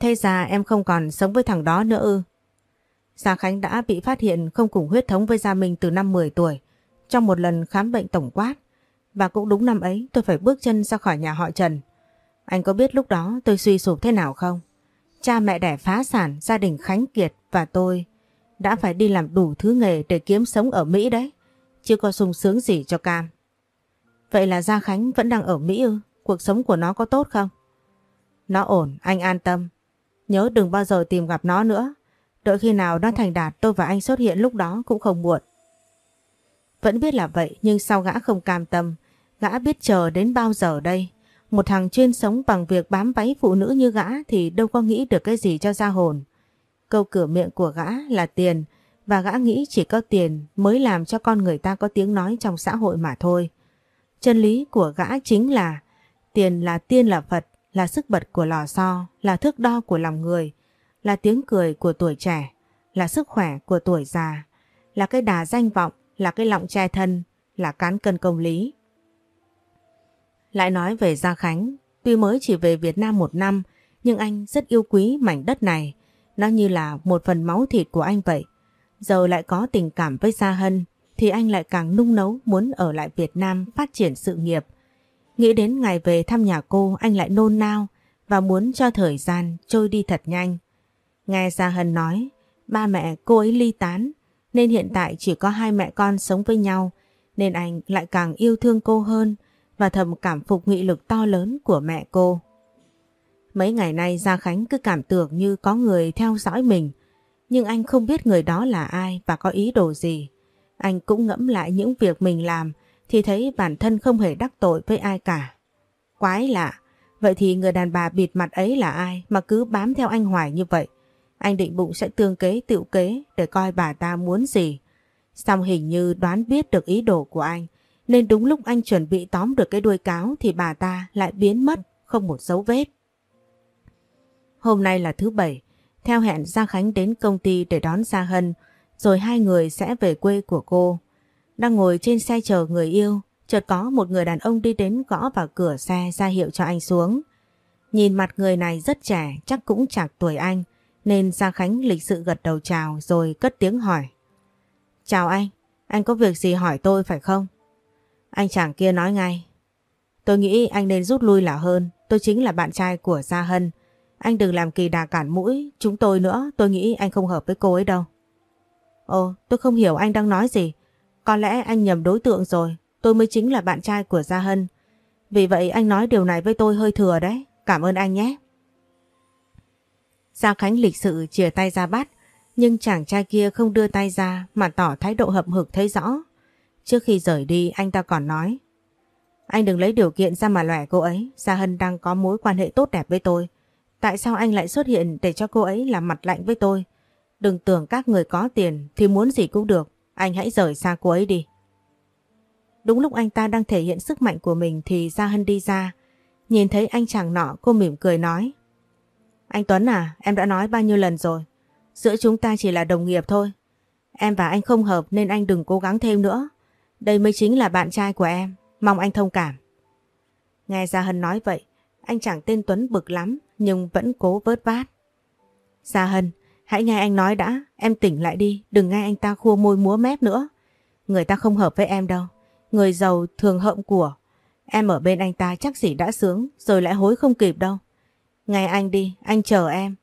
Speaker 1: Thế ra em không còn sống với thằng đó nữa ư. Gia Khánh đã bị phát hiện không cùng huyết thống với Gia Minh từ năm 10 tuổi trong một lần khám bệnh tổng quát. Và cũng đúng năm ấy tôi phải bước chân ra khỏi nhà họ Trần. Anh có biết lúc đó tôi suy sụp thế nào không? Cha mẹ đẻ phá sản, gia đình Khánh Kiệt và tôi đã phải đi làm đủ thứ nghề để kiếm sống ở Mỹ đấy. Chưa có sung sướng gì cho Cam. Vậy là Gia Khánh vẫn đang ở Mỹ ư? Cuộc sống của nó có tốt không? Nó ổn, anh an tâm. Nhớ đừng bao giờ tìm gặp nó nữa. Đợi khi nào nó thành đạt tôi và anh xuất hiện lúc đó cũng không muộn. Vẫn biết là vậy nhưng sao gã không cam tâm. Gã biết chờ đến bao giờ đây. Một thằng chuyên sống bằng việc bám váy phụ nữ như gã thì đâu có nghĩ được cái gì cho ra hồn. Câu cửa miệng của gã là tiền và gã nghĩ chỉ có tiền mới làm cho con người ta có tiếng nói trong xã hội mà thôi. Chân lý của gã chính là tiền là tiên là Phật, là sức bật của lò xo, là thước đo của lòng người, là tiếng cười của tuổi trẻ, là sức khỏe của tuổi già, là cái đà danh vọng, là cái lọng che thân, là cán cân công lý. Lại nói về Gia Khánh, tuy mới chỉ về Việt Nam một năm, nhưng anh rất yêu quý mảnh đất này. Nó như là một phần máu thịt của anh vậy. Giờ lại có tình cảm với Gia Hân, thì anh lại càng nung nấu muốn ở lại Việt Nam phát triển sự nghiệp. Nghĩ đến ngày về thăm nhà cô anh lại nôn nao và muốn cho thời gian trôi đi thật nhanh. Nghe Gia Hân nói, ba mẹ cô ấy ly tán nên hiện tại chỉ có hai mẹ con sống với nhau nên anh lại càng yêu thương cô hơn và thầm cảm phục nghị lực to lớn của mẹ cô. Mấy ngày nay Gia Khánh cứ cảm tưởng như có người theo dõi mình nhưng anh không biết người đó là ai và có ý đồ gì. Anh cũng ngẫm lại những việc mình làm thì thấy bản thân không hề đắc tội với ai cả. Quái lạ, vậy thì người đàn bà bịt mặt ấy là ai mà cứ bám theo anh hoài như vậy? Anh định bụng sẽ tương kế tựu kế để coi bà ta muốn gì. Xong hình như đoán biết được ý đồ của anh nên đúng lúc anh chuẩn bị tóm được cái đuôi cáo thì bà ta lại biến mất không một dấu vết. Hôm nay là thứ bảy, theo hẹn Gia Khánh đến công ty để đón Gia Hân rồi hai người sẽ về quê của cô. Đang ngồi trên xe chờ người yêu, chợt có một người đàn ông đi đến gõ vào cửa xe ra hiệu cho anh xuống. Nhìn mặt người này rất trẻ, chắc cũng chạc tuổi anh, nên Gia Khánh lịch sự gật đầu chào rồi cất tiếng hỏi. Chào anh, anh có việc gì hỏi tôi phải không? Anh chàng kia nói ngay. Tôi nghĩ anh nên rút lui là hơn, tôi chính là bạn trai của Gia Hân. Anh đừng làm kỳ đà cản mũi, chúng tôi nữa, tôi nghĩ anh không hợp với cô ấy đâu. Ồ, tôi không hiểu anh đang nói gì. Có lẽ anh nhầm đối tượng rồi, tôi mới chính là bạn trai của Gia Hân. Vì vậy anh nói điều này với tôi hơi thừa đấy, cảm ơn anh nhé. Gia Khánh lịch sự chìa tay ra bắt, nhưng chàng trai kia không đưa tay ra mà tỏ thái độ hậm hực thấy rõ. Trước khi rời đi anh ta còn nói Anh đừng lấy điều kiện ra mà lẻ cô ấy Gia Hân đang có mối quan hệ tốt đẹp với tôi Tại sao anh lại xuất hiện để cho cô ấy làm mặt lạnh với tôi Đừng tưởng các người có tiền thì muốn gì cũng được. Anh hãy rời xa cô ấy đi. Đúng lúc anh ta đang thể hiện sức mạnh của mình thì Gia Hân đi ra. Nhìn thấy anh chàng nọ cô mỉm cười nói. Anh Tuấn à, em đã nói bao nhiêu lần rồi. Giữa chúng ta chỉ là đồng nghiệp thôi. Em và anh không hợp nên anh đừng cố gắng thêm nữa. Đây mới chính là bạn trai của em. Mong anh thông cảm. Nghe Gia Hân nói vậy, anh chàng tên Tuấn bực lắm nhưng vẫn cố vớt vát. Gia Hân, Hãy nghe anh nói đã, em tỉnh lại đi, đừng nghe anh ta khua môi múa mép nữa. Người ta không hợp với em đâu, người giàu thường hậm của. Em ở bên anh ta chắc gì đã sướng, rồi lại hối không kịp đâu. Nghe anh đi, anh chờ em.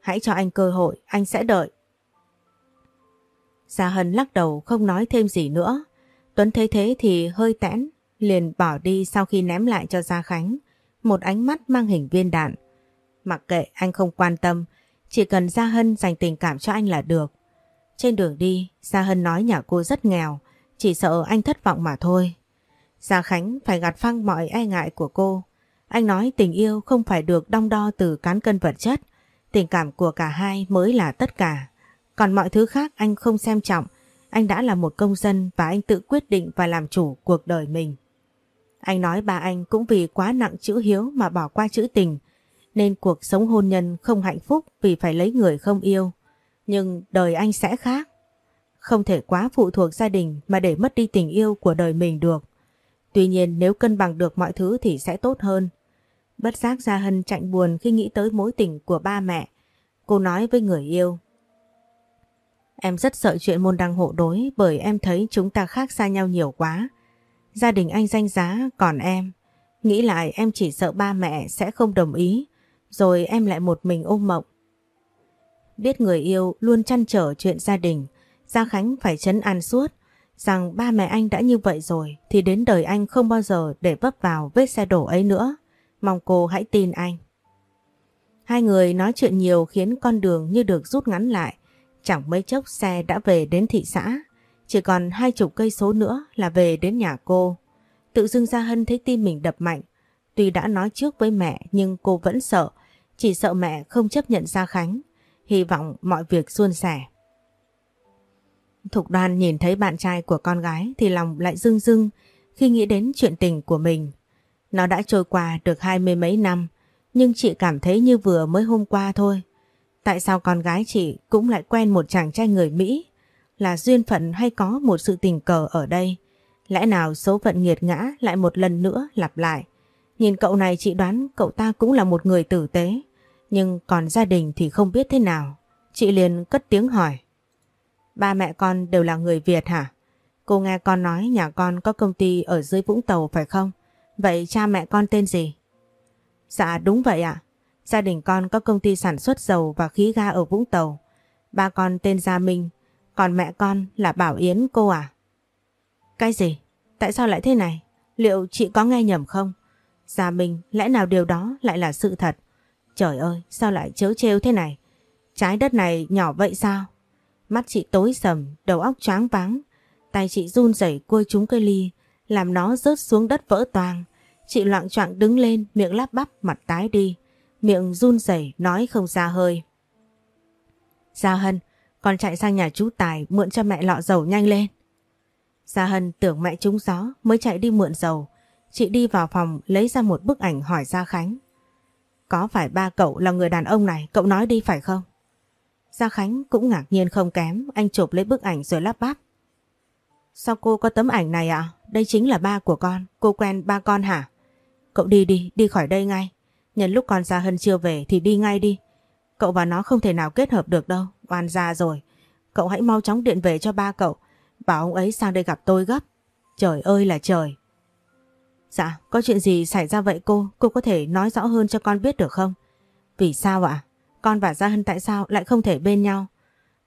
Speaker 1: Hãy cho anh cơ hội, anh sẽ đợi. Gia Hân lắc đầu không nói thêm gì nữa. Tuấn thấy thế thì hơi tẽn, liền bỏ đi sau khi ném lại cho Gia Khánh một ánh mắt mang hình viên đạn. Mặc kệ anh không quan tâm, chỉ cần Gia Hân dành tình cảm cho anh là được. Trên đường đi, Gia Hân nói nhà cô rất nghèo, chỉ sợ anh thất vọng mà thôi. Gia Khánh phải gạt phăng mọi e ngại của cô. Anh nói tình yêu không phải được đong đo từ cán cân vật chất, tình cảm của cả hai mới là tất cả. Còn mọi thứ khác anh không xem trọng, Anh đã là một công dân và anh tự quyết định và làm chủ cuộc đời mình. Anh nói ba anh cũng vì quá nặng chữ hiếu mà bỏ qua chữ tình, nên cuộc sống hôn nhân không hạnh phúc vì phải lấy người không yêu. Nhưng đời anh sẽ khác. Không thể quá phụ thuộc gia đình mà để mất đi tình yêu của đời mình được. Tuy nhiên nếu cân bằng được mọi thứ thì sẽ tốt hơn. Bất giác Gia Hân chạnh buồn khi nghĩ tới mối tình của ba mẹ. Cô nói với người yêu. Em rất sợ chuyện môn đăng hộ đối bởi em thấy chúng ta khác xa nhau nhiều quá. Gia đình anh danh giá còn em. Nghĩ lại em chỉ sợ ba mẹ sẽ không đồng ý. Rồi em lại một mình ôm mộng. Biết người yêu luôn chăn trở chuyện gia đình. Gia Khánh phải chấn an suốt rằng ba mẹ anh đã như vậy rồi thì đến đời anh không bao giờ để vấp vào vết xe đổ ấy nữa. Mong cô hãy tin anh. Hai người nói chuyện nhiều khiến con đường như được rút ngắn lại. Chẳng mấy chốc xe đã về đến thị xã. Chỉ còn hai chục cây số nữa là về đến nhà cô. Tự dưng Gia Hân thấy tim mình đập mạnh. Tuy đã nói trước với mẹ nhưng cô vẫn sợ. Chỉ sợ mẹ không chấp nhận Gia Khánh. Hy vọng mọi việc suôn sẻ. Thục đoan nhìn thấy bạn trai của con gái thì lòng lại rưng rưng khi nghĩ đến chuyện tình của mình. Nó đã trôi qua được hai mươi mấy năm, nhưng chị cảm thấy như vừa mới hôm qua thôi. Tại sao con gái chị cũng lại quen một chàng trai người Mỹ? Là duyên phận hay có một sự tình cờ ở đây? Lẽ nào số phận nghiệt ngã lại một lần nữa lặp lại? Nhìn cậu này, chị đoán cậu ta cũng là một người tử tế. Nhưng còn gia đình thì không biết thế nào. Chị liền cất tiếng hỏi. Ba mẹ con đều là người Việt hả? Cô nghe con nói nhà con có công ty ở dưới Vũng Tàu phải không? Vậy cha mẹ con tên gì? Dạ đúng vậy ạ. Gia đình con có công ty sản xuất dầu và khí ga ở Vũng Tàu. Ba con tên Gia Minh, còn mẹ con là Bảo Yến cô à? Cái gì? Tại sao lại thế này? Liệu chị có nghe nhầm không? Gia Minh, lẽ nào điều đó lại là sự thật? Trời ơi, sao lại chớ trêu thế này? Trái đất này nhỏ vậy sao? Mắt chị tối sầm, đầu óc choáng váng. Tay chị run rẩy cua trúng cây ly, làm nó rớt xuống đất vỡ toang. Chị loạn choạng đứng lên, miệng lắp bắp, mặt tái đi. Miệng run rẩy nói không ra hơi. Gia Hân, con chạy sang nhà chú Tài mượn cho mẹ lọ dầu nhanh lên. Gia Hân tưởng mẹ trúng gió mới chạy đi mượn dầu. Chị đi vào phòng lấy ra một bức ảnh hỏi Gia Khánh. Có phải ba cậu là người đàn ông này, cậu nói đi phải không? Gia Khánh cũng ngạc nhiên không kém, anh chụp lấy bức ảnh rồi lắp bắp. Sao cô có tấm ảnh này ạ? Đây chính là ba của con, cô quen ba con hả? Cậu đi đi, đi khỏi đây ngay. Nhân lúc con Gia Hân chưa về thì đi ngay đi. Cậu và nó không thể nào kết hợp được đâu, oan ra rồi. Cậu hãy mau chóng điện về cho ba cậu, bảo ông ấy sang đây gặp tôi gấp. Trời ơi là trời. Dạ, có chuyện gì xảy ra vậy cô? Cô có thể nói rõ hơn cho con biết được không? Vì sao ạ? Con và Gia Hân tại sao lại không thể bên nhau?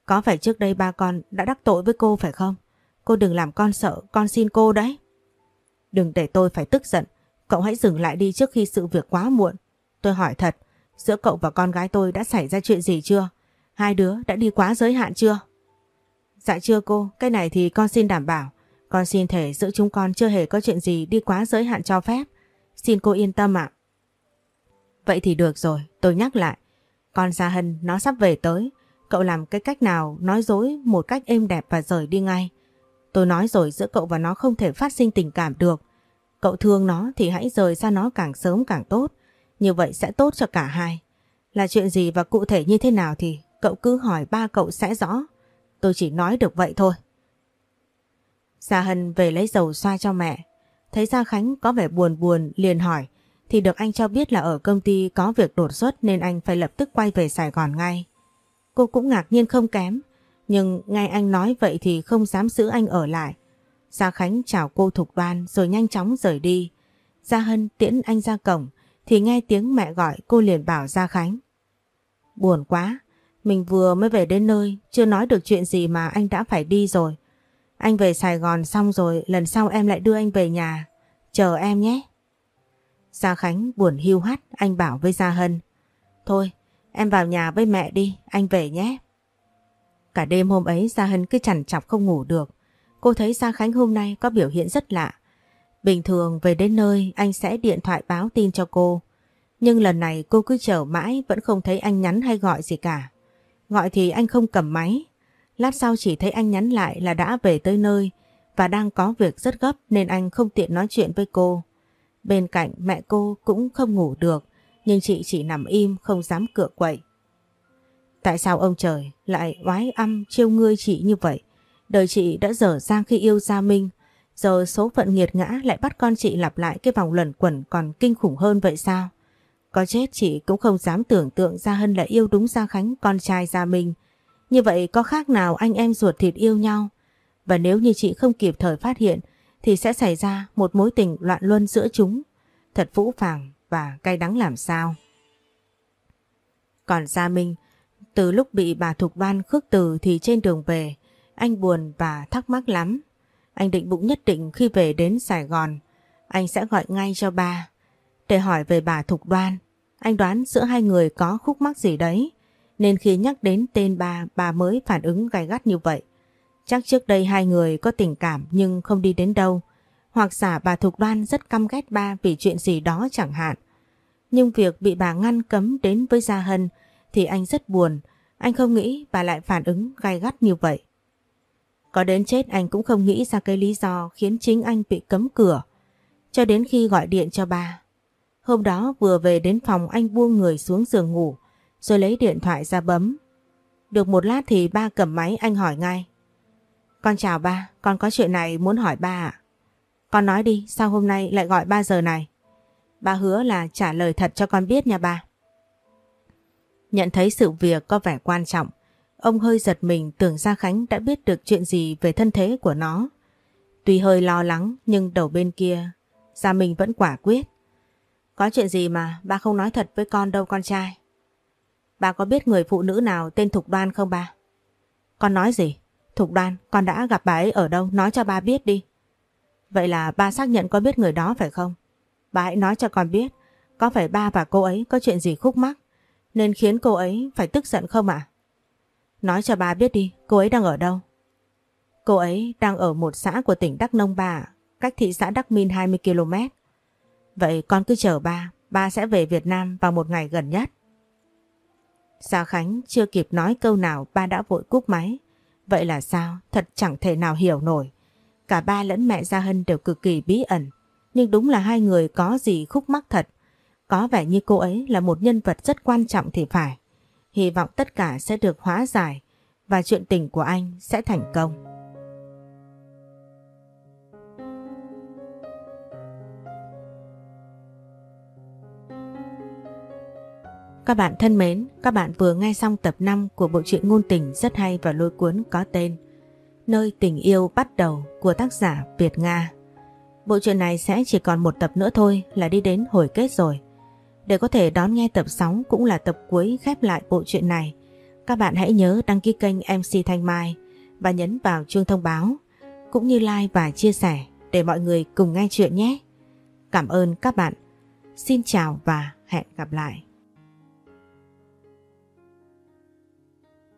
Speaker 1: Có phải trước đây ba con đã đắc tội với cô phải không? Cô đừng làm con sợ, con xin cô đấy. Đừng để tôi phải tức giận. Cậu hãy dừng lại đi trước khi sự việc quá muộn. Tôi hỏi thật, giữa cậu và con gái tôi đã xảy ra chuyện gì chưa? Hai đứa đã đi quá giới hạn chưa? Dạ chưa cô, cái này thì con xin đảm bảo. Con xin thể giữa chúng con chưa hề có chuyện gì đi quá giới hạn cho phép. Xin cô yên tâm ạ. Vậy thì được rồi, tôi nhắc lại. Con Gia Hân nó sắp về tới. Cậu làm cái cách nào nói dối một cách êm đẹp và rời đi ngay. Tôi nói rồi giữa cậu và nó không thể phát sinh tình cảm được. Cậu thương nó thì hãy rời xa nó càng sớm càng tốt. Như vậy sẽ tốt cho cả hai. Là chuyện gì và cụ thể như thế nào thì cậu cứ hỏi ba cậu sẽ rõ. Tôi chỉ nói được vậy thôi. Gia Hân về lấy dầu xoa cho mẹ. Thấy Gia Khánh có vẻ buồn buồn liền hỏi thì được anh cho biết là ở công ty có việc đột xuất nên anh phải lập tức quay về Sài Gòn ngay. Cô cũng ngạc nhiên không kém, nhưng ngay anh nói vậy thì không dám giữ anh ở lại. Gia Khánh chào cô Thục Đoan rồi nhanh chóng rời đi. Gia Hân tiễn anh ra cổng thì nghe tiếng mẹ gọi cô liền bảo Gia Khánh. Buồn quá, mình vừa mới về đến nơi, chưa nói được chuyện gì mà anh đã phải đi rồi. Anh về Sài Gòn xong rồi, lần sau em lại đưa anh về nhà. Chờ em nhé. Gia Khánh buồn hiu hắt, anh bảo với Gia Hân. Thôi, em vào nhà với mẹ đi, anh về nhé. Cả đêm hôm ấy Gia Hân cứ chằn chọc không ngủ được. Cô thấy Gia Khánh hôm nay có biểu hiện rất lạ. Bình thường về đến nơi anh sẽ điện thoại báo tin cho cô. Nhưng lần này cô cứ chờ mãi vẫn không thấy anh nhắn hay gọi gì cả. Gọi thì anh không cầm máy. Lát sau chỉ thấy anh nhắn lại là đã về tới nơi và đang có việc rất gấp nên anh không tiện nói chuyện với cô. Bên cạnh mẹ cô cũng không ngủ được, nhưng chị chỉ nằm im, không dám cựa quậy. Tại sao ông trời lại oái âm chiêu ngươi chị như vậy? Đời chị đã dở dang khi yêu Gia Minh, Giờ số phận nghiệt ngã lại bắt con chị lặp lại cái vòng luẩn quẩn còn kinh khủng hơn vậy sao? Có chết chị cũng không dám tưởng tượng Gia Hân lại yêu đúng Gia Khánh, con trai Gia Minh. Như vậy có khác nào anh em ruột thịt yêu nhau? Và nếu như chị không kịp thời phát hiện thì sẽ xảy ra một mối tình loạn luân giữa chúng. Thật vũ phàng và cay đắng làm sao? Còn Gia Minh, từ lúc bị bà Thục ban khước từ thì trên đường về, anh buồn và thắc mắc lắm. Anh định bụng nhất định khi về đến Sài Gòn, anh sẽ gọi ngay cho ba để hỏi về bà Thục Đoan. Anh đoán giữa hai người có khúc mắc gì đấy, nên khi nhắc đến tên bà, bà mới phản ứng gay gắt như vậy. Chắc trước đây hai người có tình cảm nhưng không đi đến đâu, hoặc giả bà Thục Đoan rất căm ghét ba vì chuyện gì đó chẳng hạn. Nhưng việc bị bà ngăn cấm đến với Gia Hân thì anh rất buồn, anh không nghĩ bà lại phản ứng gay gắt như vậy. Có đến chết anh cũng không nghĩ ra cái lý do khiến chính anh bị cấm cửa. Cho đến khi gọi điện cho ba. Hôm đó vừa về đến phòng anh buông người xuống giường ngủ rồi lấy điện thoại ra bấm. Được một lát thì ba cầm máy anh hỏi ngay. Con chào ba, con có chuyện này muốn hỏi ba ạ. Con nói đi, sao hôm nay lại gọi ba giờ này? Ba hứa là trả lời thật cho con biết nha ba. Nhận thấy sự việc có vẻ quan trọng, Ông hơi giật mình tưởng Gia Khánh đã biết được chuyện gì về thân thế của nó. Tuy hơi lo lắng nhưng đầu bên kia Gia Minh vẫn quả quyết. Có chuyện gì mà ba không nói thật với con đâu con trai. Ba có biết người phụ nữ nào tên Thục Đoan không ba? Con nói gì? Thục Đoan, con đã gặp bà ấy ở đâu? Nói cho ba biết đi. Vậy là ba xác nhận có biết người đó phải không? Ba hãy nói cho con biết, có phải ba và cô ấy có chuyện gì khúc mắc nên khiến cô ấy phải tức giận không ạ? Nói cho bà biết đi, cô ấy đang ở đâu? Cô ấy đang ở một xã của tỉnh Đắk Nông bà, cách thị xã Đắk Minh 20 km. Vậy con cứ chờ ba, ba sẽ về Việt Nam vào một ngày gần nhất. Gia Khánh chưa kịp nói câu nào ba đã vội cúp máy. Vậy là sao? Thật chẳng thể nào hiểu nổi. Cả ba lẫn mẹ Gia Hân đều cực kỳ bí ẩn. Nhưng đúng là hai người có gì khúc mắc thật. Có vẻ như cô ấy là một nhân vật rất quan trọng thì phải. Hy vọng tất cả sẽ được hóa giải và chuyện tình của anh sẽ thành công. Các bạn thân mến, các bạn vừa nghe xong tập 5 của bộ truyện ngôn tình rất hay và lôi cuốn có tên Nơi tình yêu bắt đầu của tác giả Việt Nga. Bộ truyện này sẽ chỉ còn một tập nữa thôi là đi đến hồi kết rồi. Để có thể đón nghe tập 6 cũng là tập cuối khép lại bộ truyện này, các bạn hãy nhớ đăng ký kênh MC Thanh Mai và nhấn vào chuông thông báo, cũng như like và chia sẻ để mọi người cùng nghe chuyện nhé. Cảm ơn các bạn. Xin chào và hẹn gặp lại.